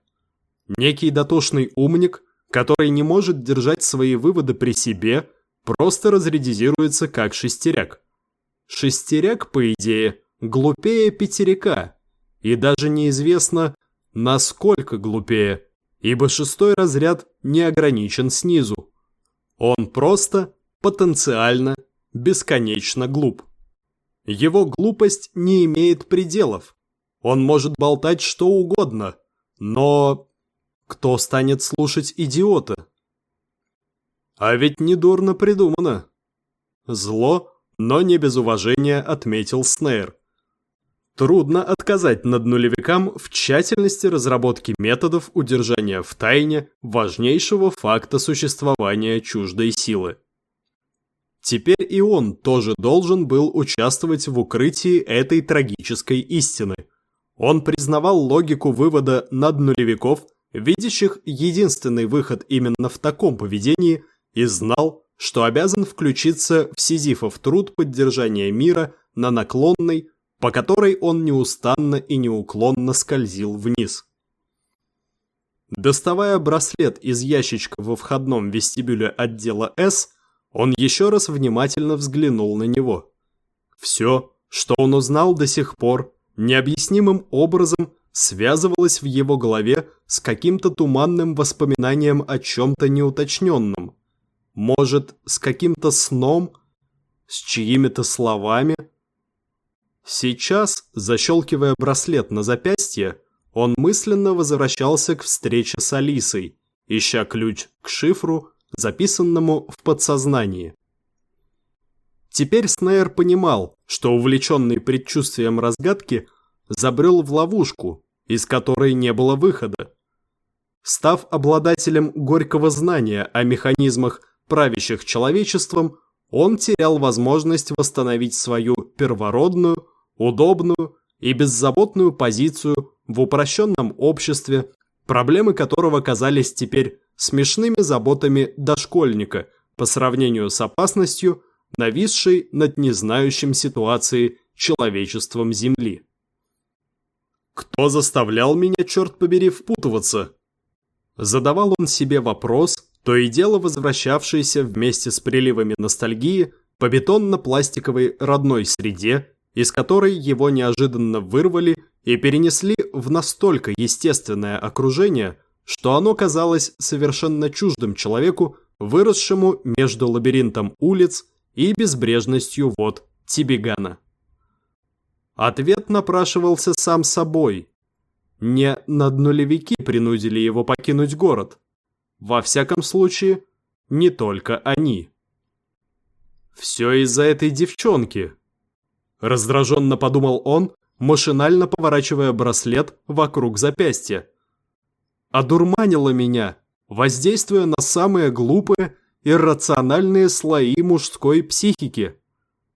Некий дотошный умник, который не может держать свои выводы при себе, просто разрядизируется как шестеряк. Шестеряк, по идее, глупее пятерика, и даже неизвестно, насколько глупее, ибо шестой разряд не ограничен снизу. Он просто потенциально бесконечно глуп. Его глупость не имеет пределов. Он может болтать что угодно, но кто станет слушать идиота? А ведь недурно придумано. Зло, но не без уважения отметил Снейр. Трудно отказать над нулевикам в тщательности разработки методов удержания в тайне важнейшего факта существования чуждой силы. Теперь и он тоже должен был участвовать в укрытии этой трагической истины. Он признавал логику вывода над нулевиков, видящих единственный выход именно в таком поведении, и знал, что обязан включиться в Сизифов труд поддержания мира на наклонной, по которой он неустанно и неуклонно скользил вниз. Доставая браслет из ящичка во входном вестибюле отдела С, он еще раз внимательно взглянул на него. Все, что он узнал до сих пор, необъяснимым образом связывалось в его голове с каким-то туманным воспоминанием о чем-то неуточненном. Может, с каким-то сном, с чьими-то словами. Сейчас, защелкивая браслет на запястье, он мысленно возвращался к встрече с Алисой, ища ключ к шифру, записанному в подсознании. Теперь Снейр понимал, что увлеченный предчувствием разгадки забрел в ловушку, из которой не было выхода. Став обладателем горького знания о механизмах, правящих человечеством, он терял возможность восстановить свою первородную, удобную и беззаботную позицию в упрощенном обществе, проблемы которого казались теперь смешными заботами дошкольника по сравнению с опасностью, нависшей над незнающим ситуации человечеством Земли. Кто заставлял меня, черт побери, впутываться? Задавал он себе вопрос, то и дело возвращавшийся вместе с приливами ностальгии по бетонно-пластиковой родной среде, из которой его неожиданно вырвали и перенесли в настолько естественное окружение, что оно казалось совершенно чуждым человеку, выросшему между лабиринтом улиц и безбрежностью вод Тибигана. Ответ напрашивался сам собой. Не наднулевики принудили его покинуть город. Во всяком случае, не только они. «Все из-за этой девчонки», – раздраженно подумал он, машинально поворачивая браслет вокруг запястья. «Одурманила меня, воздействуя на самые глупые иррациональные слои мужской психики.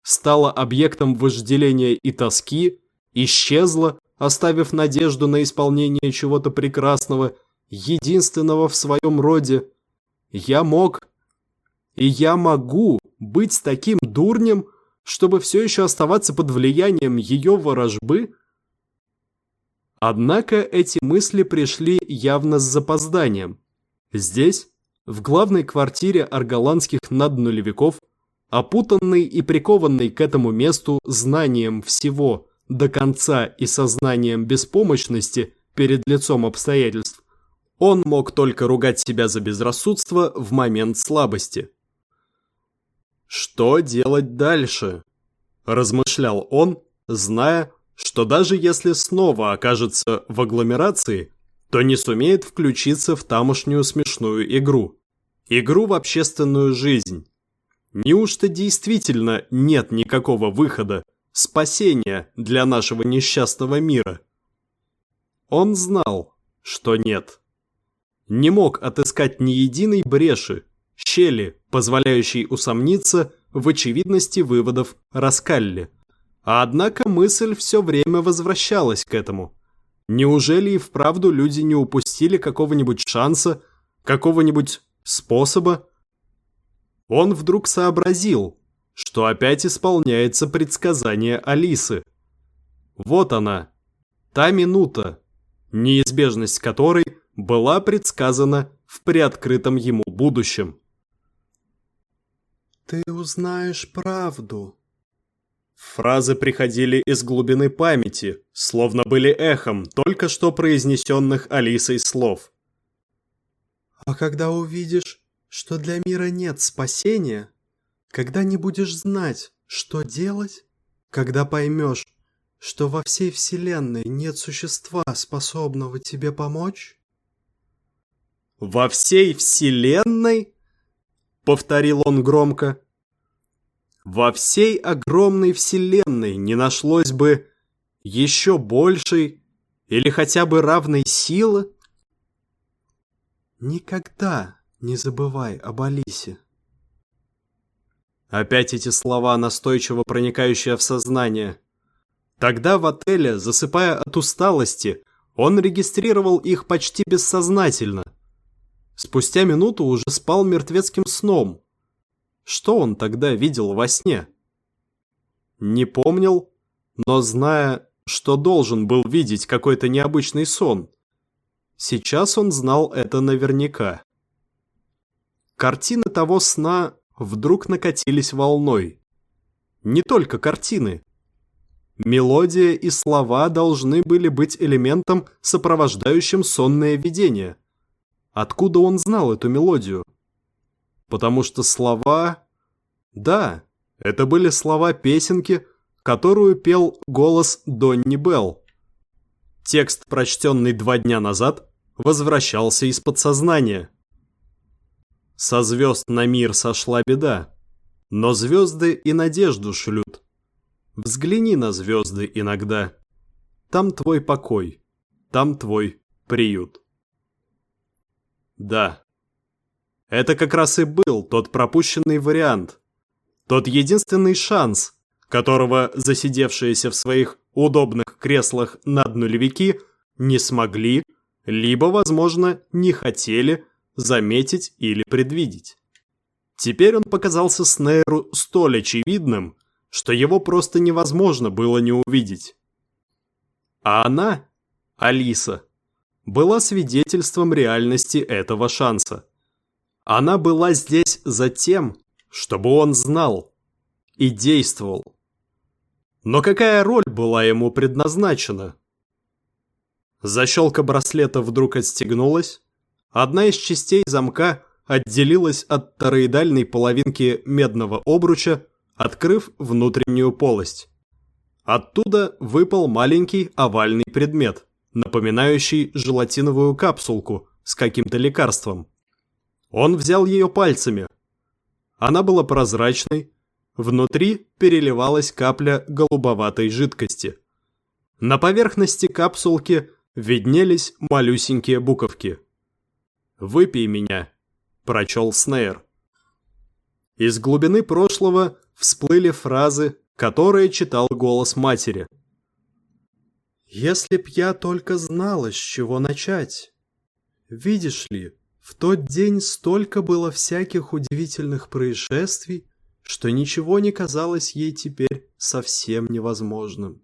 Стала объектом вожделения и тоски, исчезла, оставив надежду на исполнение чего-то прекрасного, единственного в своем роде. Я мог, и я могу быть таким дурнем, чтобы все еще оставаться под влиянием ее ворожбы? Однако эти мысли пришли явно с запозданием. Здесь, в главной квартире арголандских наднулевиков, опутанный и прикованный к этому месту знанием всего до конца и сознанием беспомощности перед лицом обстоятельств, он мог только ругать себя за безрассудство в момент слабости. «Что делать дальше?» – размышлял он, зная, что даже если снова окажется в агломерации, то не сумеет включиться в тамошнюю смешную игру. Игру в общественную жизнь. Неужто действительно нет никакого выхода, спасения для нашего несчастного мира? Он знал, что нет. Не мог отыскать ни единой бреши, щели, позволяющей усомниться в очевидности выводов Раскалли. Однако мысль все время возвращалась к этому. Неужели и вправду люди не упустили какого-нибудь шанса, какого-нибудь способа? Он вдруг сообразил, что опять исполняется предсказание Алисы. Вот она, та минута, неизбежность которой была предсказана в приоткрытом ему будущем. «Ты узнаешь правду», Фразы приходили из глубины памяти, словно были эхом только что произнесенных Алисой слов. «А когда увидишь, что для мира нет спасения, когда не будешь знать, что делать, когда поймешь, что во всей Вселенной нет существа, способного тебе помочь?» «Во всей Вселенной?» — повторил он громко. Во всей огромной вселенной не нашлось бы еще большей или хотя бы равной силы? Никогда не забывай об Алисе. Опять эти слова, настойчиво проникающие в сознание. Тогда в отеле, засыпая от усталости, он регистрировал их почти бессознательно. Спустя минуту уже спал мертвецким сном, что он тогда видел во сне? Не помнил, но зная, что должен был видеть какой-то необычный сон. Сейчас он знал это наверняка. Картины того сна вдруг накатились волной. Не только картины. Мелодия и слова должны были быть элементом, сопровождающим сонное видение. Откуда он знал эту мелодию? Потому что слова... Да, это были слова песенки, которую пел голос Донни Белл. Текст, прочтенный два дня назад, возвращался из подсознания. Со звезд на мир сошла беда, но звезды и надежду шлют. Взгляни на звезды иногда. Там твой покой, там твой приют. Да, это как раз и был тот пропущенный вариант. Тот единственный шанс, которого засидевшиеся в своих удобных креслах над нулевики не смогли, либо, возможно, не хотели заметить или предвидеть. Теперь он показался Снейру столь очевидным, что его просто невозможно было не увидеть. А она, Алиса, была свидетельством реальности этого шанса. Она была здесь за тем, чтобы он знал и действовал. Но какая роль была ему предназначена? Защелка браслета вдруг отстегнулась. Одна из частей замка отделилась от тороидальной половинки медного обруча, открыв внутреннюю полость. Оттуда выпал маленький овальный предмет, напоминающий желатиновую капсулку с каким-то лекарством. Он взял ее пальцами. Она была прозрачной, внутри переливалась капля голубоватой жидкости. На поверхности капсулки виднелись малюсенькие буковки. «Выпей меня», – прочел Снейр. Из глубины прошлого всплыли фразы, которые читал голос матери. «Если б я только знала, с чего начать. Видишь ли, в тот день столько было всяких удивительных происшествий, что ничего не казалось ей теперь совсем невозможным.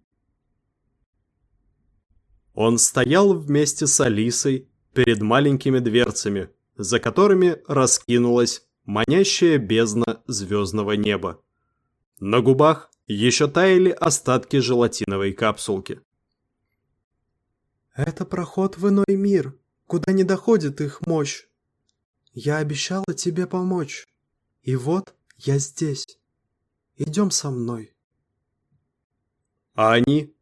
Он стоял вместе с Алисой перед маленькими дверцами, за которыми раскинулась манящая бездна звездного неба. На губах еще таяли остатки желатиновой капсулки. «Это проход в иной мир, куда не доходит их мощь. Я обещала тебе помочь. И вот я здесь. Идем со мной. А они?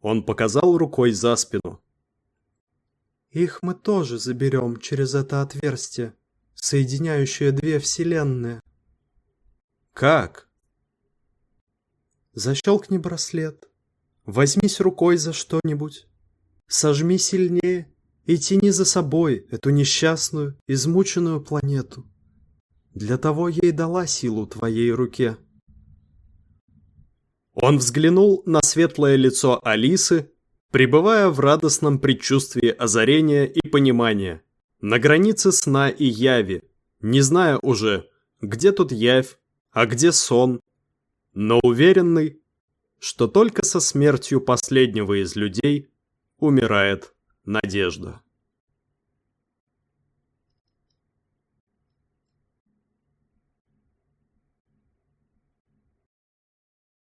Он показал рукой за спину. Их мы тоже заберем через это отверстие, соединяющее две вселенные. Как? Защелкни браслет. Возьмись рукой за что-нибудь. Сожми сильнее и тяни за собой эту несчастную, измученную планету. Для того ей дала силу твоей руке. Он взглянул на светлое лицо Алисы, пребывая в радостном предчувствии озарения и понимания, на границе сна и яви, не зная уже, где тут явь, а где сон, но уверенный, что только со смертью последнего из людей умирает надежда.